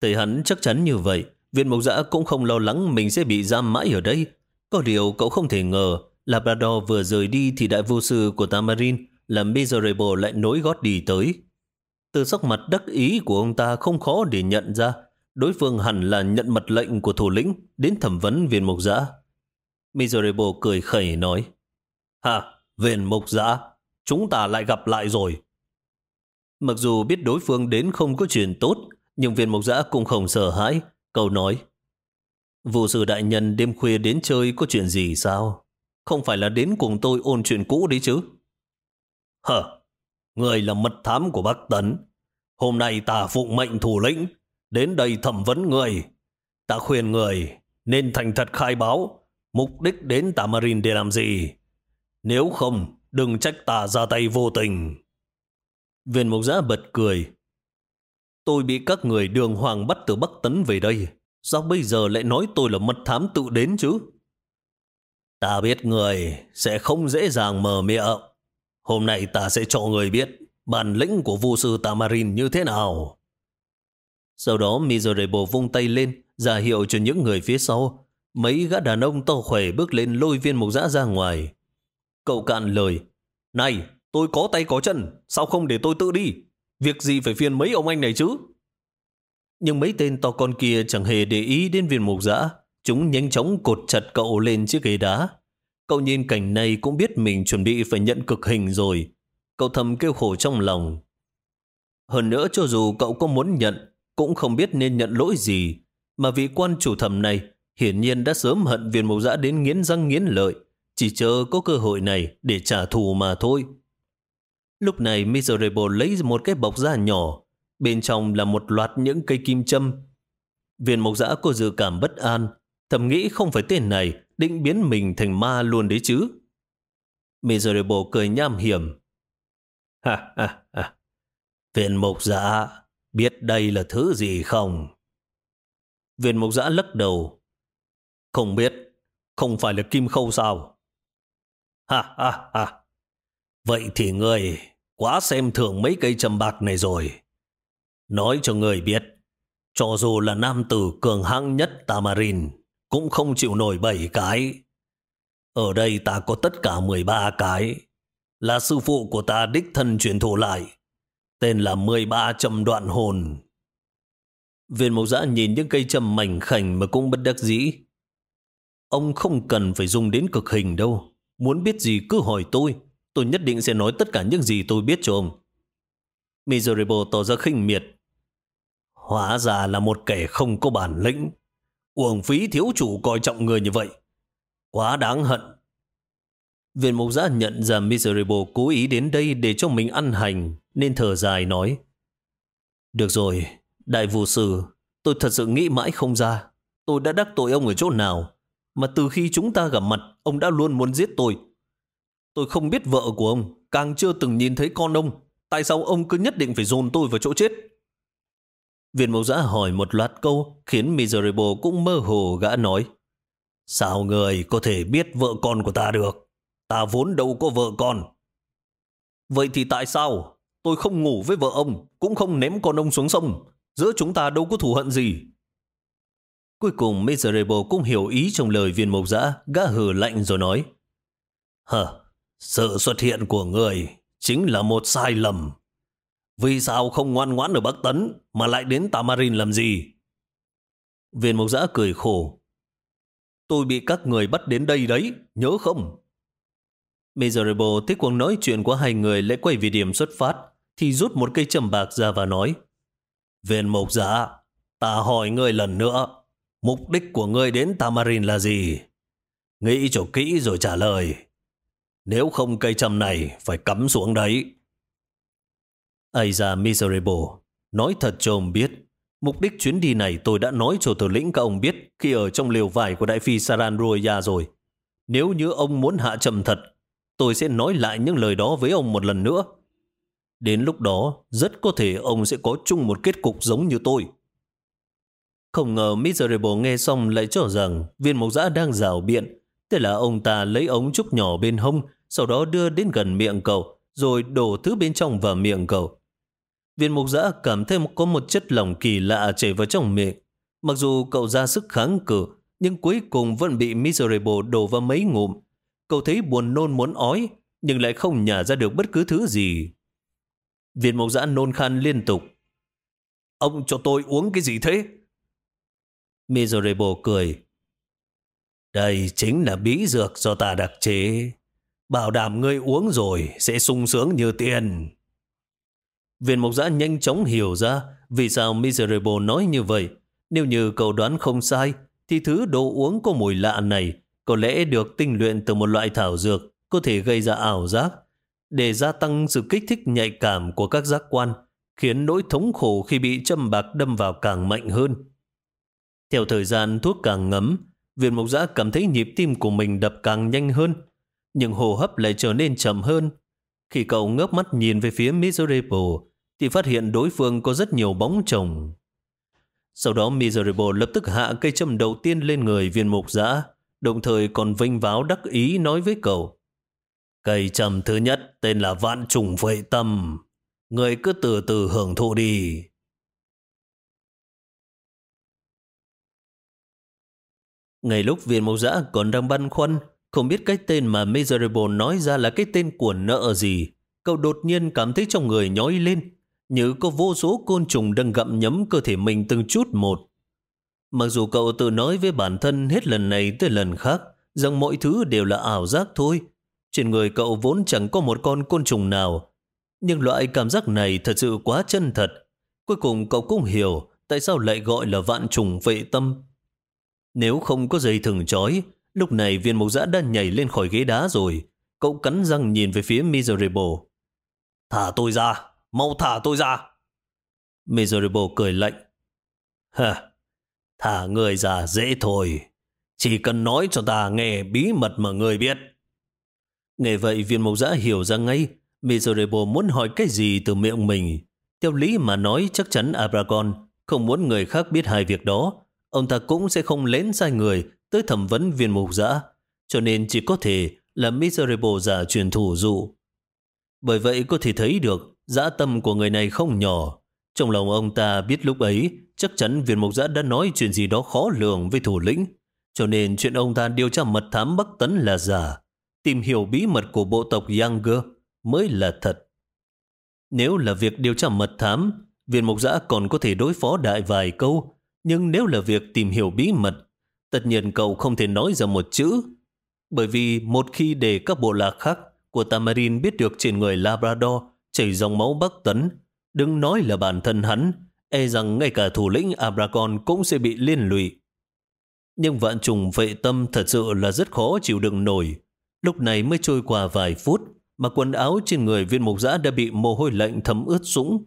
Thấy hắn chắc chắn như vậy, viên mộc giã cũng không lo lắng mình sẽ bị giam mãi ở đây. Có điều cậu không thể ngờ, Labrador vừa rời đi thì đại vô sư của Tamarin là Miserable lại nối gót đi tới. Từ sắc mặt đắc ý của ông ta không khó để nhận ra đối phương hẳn là nhận mật lệnh của thủ lĩnh đến thẩm vấn viên Mộc giã. Miserable cười khẩy nói, Ha, viên Mộc giã, chúng ta lại gặp lại rồi. Mặc dù biết đối phương đến không có chuyện tốt, nhưng viên Mộc giã cũng không sợ hãi. Cậu nói, Vụ sư đại nhân đêm khuya đến chơi có chuyện gì sao? Không phải là đến cùng tôi ôn chuyện cũ đấy chứ? Hờ, người là mật thám của Bắc Tấn. Hôm nay ta phụng mệnh thủ lĩnh, đến đây thẩm vấn người. Ta khuyên người nên thành thật khai báo mục đích đến Tamarin để làm gì. Nếu không, đừng trách ta ra tay vô tình. Viên mục giã bật cười. Tôi bị các người đường hoàng bắt từ Bắc Tấn về đây. Sao bây giờ lại nói tôi là mật thám tự đến chứ? Ta biết người sẽ không dễ dàng mở miệng. Hôm nay ta sẽ cho người biết bản lĩnh của vô sư Tamarin như thế nào. Sau đó Miserable vung tay lên, ra hiệu cho những người phía sau. Mấy gã đàn ông to khỏe bước lên lôi viên mục giã ra ngoài. Cậu cạn lời. Này, tôi có tay có chân, sao không để tôi tự đi? Việc gì phải phiền mấy ông anh này chứ? Nhưng mấy tên to con kia chẳng hề để ý đến viên mục giã. Chúng nhanh chóng cột chặt cậu lên chiếc ghế đá. Cậu nhìn cảnh này cũng biết mình chuẩn bị phải nhận cực hình rồi. Cậu thầm kêu khổ trong lòng. Hơn nữa cho dù cậu có muốn nhận, cũng không biết nên nhận lỗi gì. Mà vị quan chủ thẩm này hiển nhiên đã sớm hận viên mục giã đến nghiến răng nghiến lợi. Chỉ chờ có cơ hội này để trả thù mà thôi. Lúc này Miserable lấy một cái bọc da nhỏ Bên trong là một loạt những cây kim châm. Viên mộc giã có dự cảm bất an, thầm nghĩ không phải tên này định biến mình thành ma luôn đấy chứ. Miserable cười nham hiểm. Ha ha ha. Viên mộc giã biết đây là thứ gì không? Viên mộc giã lắc đầu. Không biết, không phải là kim khâu sao? Ha ha ha. Vậy thì ngươi quá xem thường mấy cây trầm bạc này rồi. Nói cho người biết, cho dù là nam tử cường hãng nhất Tamarin, cũng không chịu nổi bảy cái. Ở đây ta có tất cả 13 cái. Là sư phụ của ta đích thân truyền thụ lại. Tên là 13 trầm đoạn hồn. Viên mộc giã nhìn những cây trầm mảnh khảnh mà cũng bất đắc dĩ. Ông không cần phải dùng đến cực hình đâu. Muốn biết gì cứ hỏi tôi. Tôi nhất định sẽ nói tất cả những gì tôi biết cho ông. Miserable tỏ ra khinh miệt. Hóa ra là một kẻ không có bản lĩnh. Uổng phí thiếu chủ coi trọng người như vậy. Quá đáng hận. Viên mục giã nhận ra Miserable cố ý đến đây để cho mình ăn hành, nên thở dài nói. Được rồi, đại vụ sư, tôi thật sự nghĩ mãi không ra. Tôi đã đắc tội ông ở chỗ nào, mà từ khi chúng ta gặp mặt, ông đã luôn muốn giết tôi. Tôi không biết vợ của ông, càng chưa từng nhìn thấy con ông. Tại sao ông cứ nhất định phải dồn tôi vào chỗ chết? Viên mẫu giã hỏi một loạt câu khiến Miserable cũng mơ hồ gã nói. Sao người có thể biết vợ con của ta được? Ta vốn đâu có vợ con. Vậy thì tại sao? Tôi không ngủ với vợ ông, cũng không ném con ông xuống sông. Giữa chúng ta đâu có thù hận gì. Cuối cùng Miserable cũng hiểu ý trong lời viên mộc giã, gã hừ lạnh rồi nói. Hờ, sự xuất hiện của người chính là một sai lầm. Vì sao không ngoan ngoãn ở Bắc Tấn mà lại đến Tamarin làm gì? Viên mộc giã cười khổ. Tôi bị các người bắt đến đây đấy, nhớ không? Miserable thích cuộc nói chuyện của hai người lại quay về điểm xuất phát, thì rút một cây trầm bạc ra và nói Viên mộc giã, ta hỏi ngươi lần nữa, mục đích của ngươi đến Tamarin là gì? Nghĩ cho kỹ rồi trả lời. Nếu không cây châm này phải cắm xuống đấy. Ây ra miserable, nói thật cho ông biết, mục đích chuyến đi này tôi đã nói cho thủ lĩnh các ông biết khi ở trong liều vải của đại phi Saran Roya rồi. Nếu như ông muốn hạ trầm thật, tôi sẽ nói lại những lời đó với ông một lần nữa. Đến lúc đó, rất có thể ông sẽ có chung một kết cục giống như tôi. Không ngờ Miserable nghe xong lại cho rằng viên mộc giã đang rào biện. Thế là ông ta lấy ống trúc nhỏ bên hông, sau đó đưa đến gần miệng cậu, rồi đổ thứ bên trong vào miệng cậu. Viên mục giã cảm thấy có một chất lỏng kỳ lạ chảy vào trong miệng. Mặc dù cậu ra sức kháng cự, nhưng cuối cùng vẫn bị Miserable đổ vào mấy ngụm. Cậu thấy buồn nôn muốn ói, nhưng lại không nhả ra được bất cứ thứ gì. Viên mục giã nôn khan liên tục. Ông cho tôi uống cái gì thế? Miserable cười. Đây chính là bí dược do ta đặc chế. Bảo đảm ngươi uống rồi sẽ sung sướng như tiền. Viên mộc giã nhanh chóng hiểu ra vì sao Miserable nói như vậy. Nếu như cậu đoán không sai, thì thứ đồ uống có mùi lạ này có lẽ được tinh luyện từ một loại thảo dược có thể gây ra ảo giác để gia tăng sự kích thích nhạy cảm của các giác quan, khiến nỗi thống khổ khi bị châm bạc đâm vào càng mạnh hơn. Theo thời gian thuốc càng ngấm, viên mộc giã cảm thấy nhịp tim của mình đập càng nhanh hơn, nhưng hô hấp lại trở nên chậm hơn. Khi cậu ngước mắt nhìn về phía Miserable, thì phát hiện đối phương có rất nhiều bóng chồng. Sau đó Miserable lập tức hạ cây châm đầu tiên lên người viên mục giã, đồng thời còn vinh váo đắc ý nói với cậu. Cây châm thứ nhất tên là Vạn Trùng Vệ Tâm. Người cứ từ từ hưởng thụ đi. Ngày lúc viên mộc giã còn đang băn khoăn, không biết cái tên mà Miserable nói ra là cái tên của nợ gì, cậu đột nhiên cảm thấy trong người nhói lên, như có vô số côn trùng đang gặm nhấm cơ thể mình từng chút một. Mặc dù cậu tự nói với bản thân hết lần này tới lần khác rằng mọi thứ đều là ảo giác thôi, trên người cậu vốn chẳng có một con côn trùng nào, nhưng loại cảm giác này thật sự quá chân thật. Cuối cùng cậu cũng hiểu tại sao lại gọi là vạn trùng vệ tâm. Nếu không có dây thừng trói, lúc này viên mục giã đã nhảy lên khỏi ghế đá rồi. Cậu cắn răng nhìn về phía Miserable. Thả tôi ra, mau thả tôi ra. Miserable cười lạnh. Hả, thả người ra dễ thôi. Chỉ cần nói cho ta nghe bí mật mà người biết. Nghe vậy viên mục giã hiểu ra ngay Miserable muốn hỏi cái gì từ miệng mình. Theo lý mà nói chắc chắn Abragon không muốn người khác biết hai việc đó. Ông ta cũng sẽ không lén sai người tới thẩm vấn viên mục giã. Cho nên chỉ có thể là Miserable giả truyền thủ dụ. Bởi vậy có thể thấy được dã tâm của người này không nhỏ. Trong lòng ông ta biết lúc ấy chắc chắn viên mục giã đã nói chuyện gì đó khó lường với thủ lĩnh. Cho nên chuyện ông ta điều tra mật thám Bắc Tấn là giả. Tìm hiểu bí mật của bộ tộc Younger mới là thật. Nếu là việc điều tra mật thám, viên mục giã còn có thể đối phó đại vài câu, nhưng nếu là việc tìm hiểu bí mật, tất nhiên cậu không thể nói ra một chữ. Bởi vì một khi để các bộ lạc khác của Tamarin biết được trên người Labrador chảy dòng máu Bắc Tấn, đừng nói là bản thân hắn, e rằng ngay cả thủ lĩnh Abragon cũng sẽ bị liên lụy. Nhưng vạn trùng vệ tâm thật sự là rất khó chịu đựng nổi. Lúc này mới trôi qua vài phút, mà quần áo trên người viên mục giã đã bị mồ hôi lạnh thấm ướt sũng.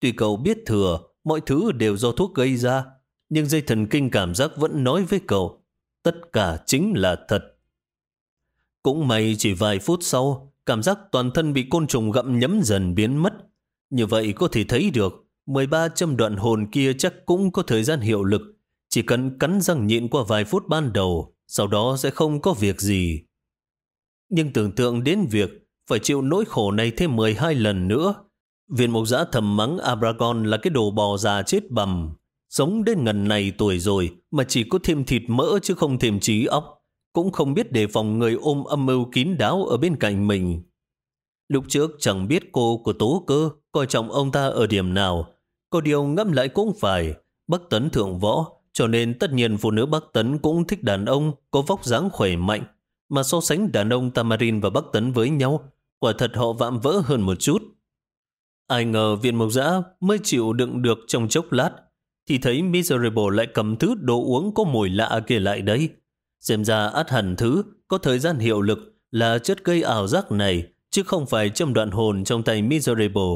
Tuy cậu biết thừa, mọi thứ đều do thuốc gây ra, nhưng dây thần kinh cảm giác vẫn nói với cậu, tất cả chính là thật. Cũng may chỉ vài phút sau, cảm giác toàn thân bị côn trùng gặm nhấm dần biến mất. Như vậy có thể thấy được, 13 châm đoạn hồn kia chắc cũng có thời gian hiệu lực, chỉ cần cắn răng nhịn qua vài phút ban đầu, sau đó sẽ không có việc gì. Nhưng tưởng tượng đến việc phải chịu nỗi khổ này thêm 12 lần nữa. Viên mục giã thầm mắng Abragon là cái đồ bò già chết bầm. Sống đến ngần này tuổi rồi mà chỉ có thêm thịt mỡ chứ không thêm trí óc. Cũng không biết đề phòng người ôm âm mưu kín đáo ở bên cạnh mình. Lúc trước chẳng biết cô của tố cơ coi trọng ông ta ở điểm nào. Có điều ngẫm lại cũng phải. Bắc Tấn thượng võ, cho nên tất nhiên phụ nữ Bắc Tấn cũng thích đàn ông có vóc dáng khỏe mạnh. Mà so sánh đàn ông Tamarin và Bắc Tấn với nhau quả thật họ vạm vỡ hơn một chút. Ai ngờ viện mộc giã mới chịu đựng được trong chốc lát, thì thấy Miserable lại cầm thứ đồ uống có mùi lạ kia lại đấy. Xem ra át hẳn thứ có thời gian hiệu lực là chất gây ảo giác này, chứ không phải châm đoạn hồn trong tay Miserable.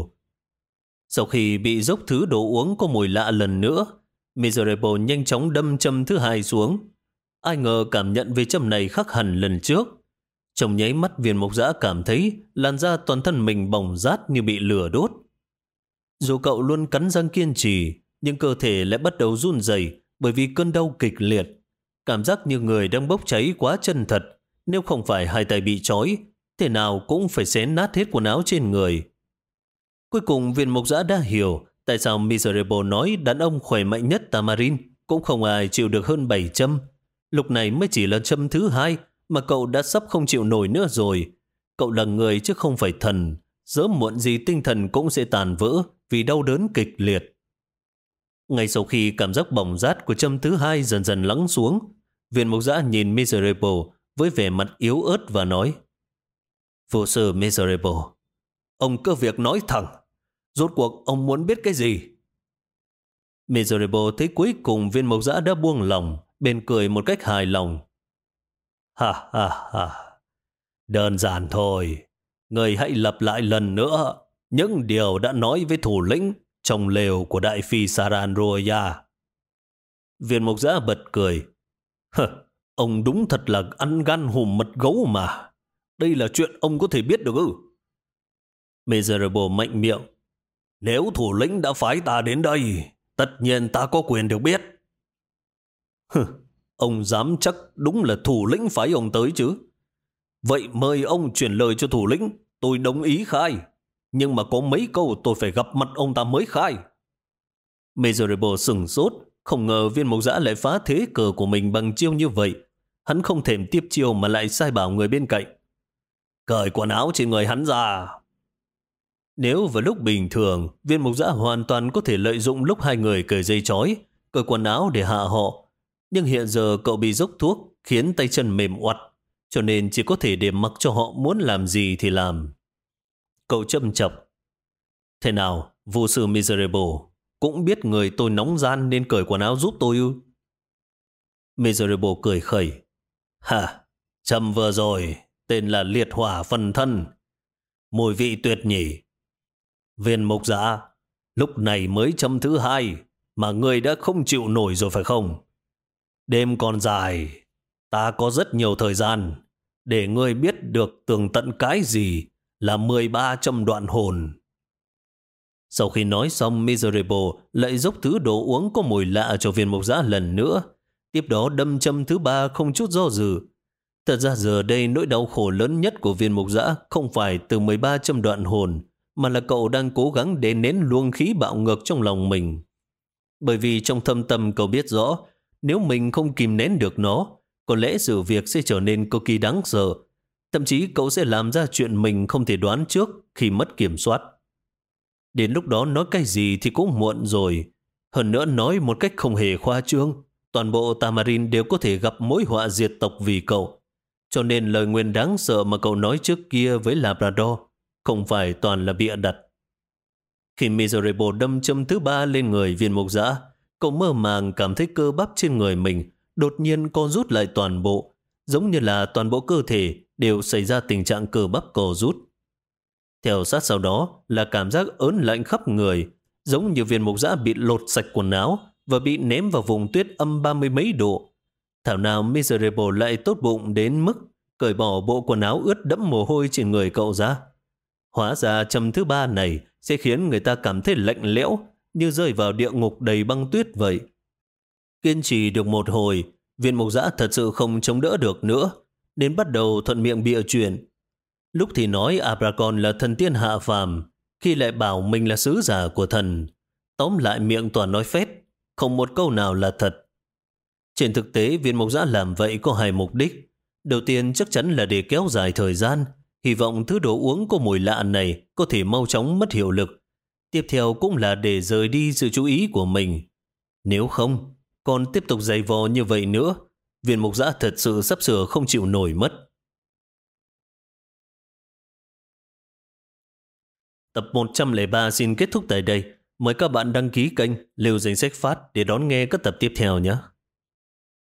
Sau khi bị dốc thứ đồ uống có mùi lạ lần nữa, Miserable nhanh chóng đâm châm thứ hai xuống. Ai ngờ cảm nhận về châm này khác hẳn lần trước. Trong nháy mắt viên mộc giã cảm thấy làn da toàn thân mình bỏng rát như bị lửa đốt. Dù cậu luôn cắn răng kiên trì, nhưng cơ thể lại bắt đầu run rẩy bởi vì cơn đau kịch liệt. Cảm giác như người đang bốc cháy quá chân thật. Nếu không phải hai tay bị trói, thế nào cũng phải xén nát hết quần áo trên người. Cuối cùng viên mộc giã đã hiểu tại sao Miserable nói đàn ông khỏe mạnh nhất Tamarin cũng không ai chịu được hơn 7 châm. Lúc này mới chỉ là châm thứ hai mà cậu đã sắp không chịu nổi nữa rồi. Cậu là người chứ không phải thần, sớm muộn gì tinh thần cũng sẽ tàn vỡ vì đau đớn kịch liệt. Ngay sau khi cảm giác bỏng rát của châm thứ hai dần dần lắng xuống, viên mục giã nhìn Miserable với vẻ mặt yếu ớt và nói Vô sư Miserable, ông cứ việc nói thẳng. Rốt cuộc ông muốn biết cái gì? Miserable thấy cuối cùng viên mộc giã đã buông lòng, bên cười một cách hài lòng. Ha ha ha, đơn giản thôi. Người hãy lặp lại lần nữa những điều đã nói với thủ lĩnh trong lều của đại phi Saran Roya. Viên mộc giã bật cười. Hờ, ông đúng thật là ăn gan hùm mật gấu mà. Đây là chuyện ông có thể biết được ư? Miserable mạnh miệng. Nếu thủ lĩnh đã phái ta đến đây, tất nhiên ta có quyền được biết. Hừ, ông dám chắc đúng là thủ lĩnh phái ông tới chứ. Vậy mời ông chuyển lời cho thủ lĩnh, tôi đồng ý khai. Nhưng mà có mấy câu tôi phải gặp mặt ông ta mới khai. Miserable sừng sốt, không ngờ viên mộc giã lại phá thế cờ của mình bằng chiêu như vậy. Hắn không thèm tiếp chiêu mà lại sai bảo người bên cạnh. Cởi quần áo trên người hắn ra. Nếu vào lúc bình thường, viên mộc giã hoàn toàn có thể lợi dụng lúc hai người cởi dây chói, cởi quần áo để hạ họ. Nhưng hiện giờ cậu bị dốc thuốc, khiến tay chân mềm oặt, cho nên chỉ có thể để mặc cho họ muốn làm gì thì làm. Cậu châm chập. Thế nào, vô sư Miserable, cũng biết người tôi nóng gian nên cởi quần áo giúp tôi ư? Miserable cười khẩy. Hả, châm vừa rồi, tên là liệt hỏa phần thân. Mùi vị tuyệt nhỉ. Viên mục giả, lúc này mới châm thứ hai, mà người đã không chịu nổi rồi phải không? Đêm còn dài, ta có rất nhiều thời gian để ngươi biết được tường tận cái gì là 13 châm đoạn hồn. Sau khi nói xong, Miserable lại dốc thứ đồ uống có mùi lạ cho viên mục giã lần nữa. Tiếp đó đâm châm thứ ba không chút do dự, Thật ra giờ đây nỗi đau khổ lớn nhất của viên mục giã không phải từ 13 châm đoạn hồn, mà là cậu đang cố gắng để nén luông khí bạo ngược trong lòng mình. Bởi vì trong thâm tâm cậu biết rõ, nếu mình không kìm nén được nó, có lẽ sự việc sẽ trở nên cực kỳ đáng sợ. Thậm chí cậu sẽ làm ra chuyện mình không thể đoán trước khi mất kiểm soát. Đến lúc đó nói cái gì thì cũng muộn rồi. Hơn nữa nói một cách không hề khoa trương, toàn bộ Tamarin đều có thể gặp mối họa diệt tộc vì cậu. Cho nên lời nguyền đáng sợ mà cậu nói trước kia với Labrador không phải toàn là bịa đặt. Khi Miserable đâm châm thứ ba lên người viên mục giã, cậu mơ màng cảm thấy cơ bắp trên người mình đột nhiên co rút lại toàn bộ, giống như là toàn bộ cơ thể đều xảy ra tình trạng cơ bắp co rút. Theo sát sau đó là cảm giác ớn lạnh khắp người, giống như viên mục giã bị lột sạch quần áo và bị ném vào vùng tuyết âm ba mươi mấy độ. Thảo nào Miserable lại tốt bụng đến mức cởi bỏ bộ quần áo ướt đẫm mồ hôi trên người cậu ra. Hóa ra châm thứ ba này sẽ khiến người ta cảm thấy lạnh lẽo như rơi vào địa ngục đầy băng tuyết vậy. Kiên trì được một hồi, viên mục giã thật sự không chống đỡ được nữa, đến bắt đầu thuận miệng bịa chuyện. Lúc thì nói Abracon là thần tiên hạ phàm, khi lại bảo mình là sứ giả của thần. Tóm lại miệng toàn nói phét, không một câu nào là thật. Trên thực tế, viên mộc giã làm vậy có hai mục đích. Đầu tiên chắc chắn là để kéo dài thời gian, hy vọng thứ đồ uống có mùi lạ này có thể mau chóng mất hiệu lực. Tiếp theo cũng là để rời đi sự chú ý của mình. Nếu không, còn tiếp tục dày vò như vậy nữa, viên mục giã thật sự sắp sửa không chịu nổi mất. Tập 103 xin kết thúc tại đây. Mời các bạn đăng ký kênh Liều Danh Sách Phát để đón nghe các tập tiếp theo nhé.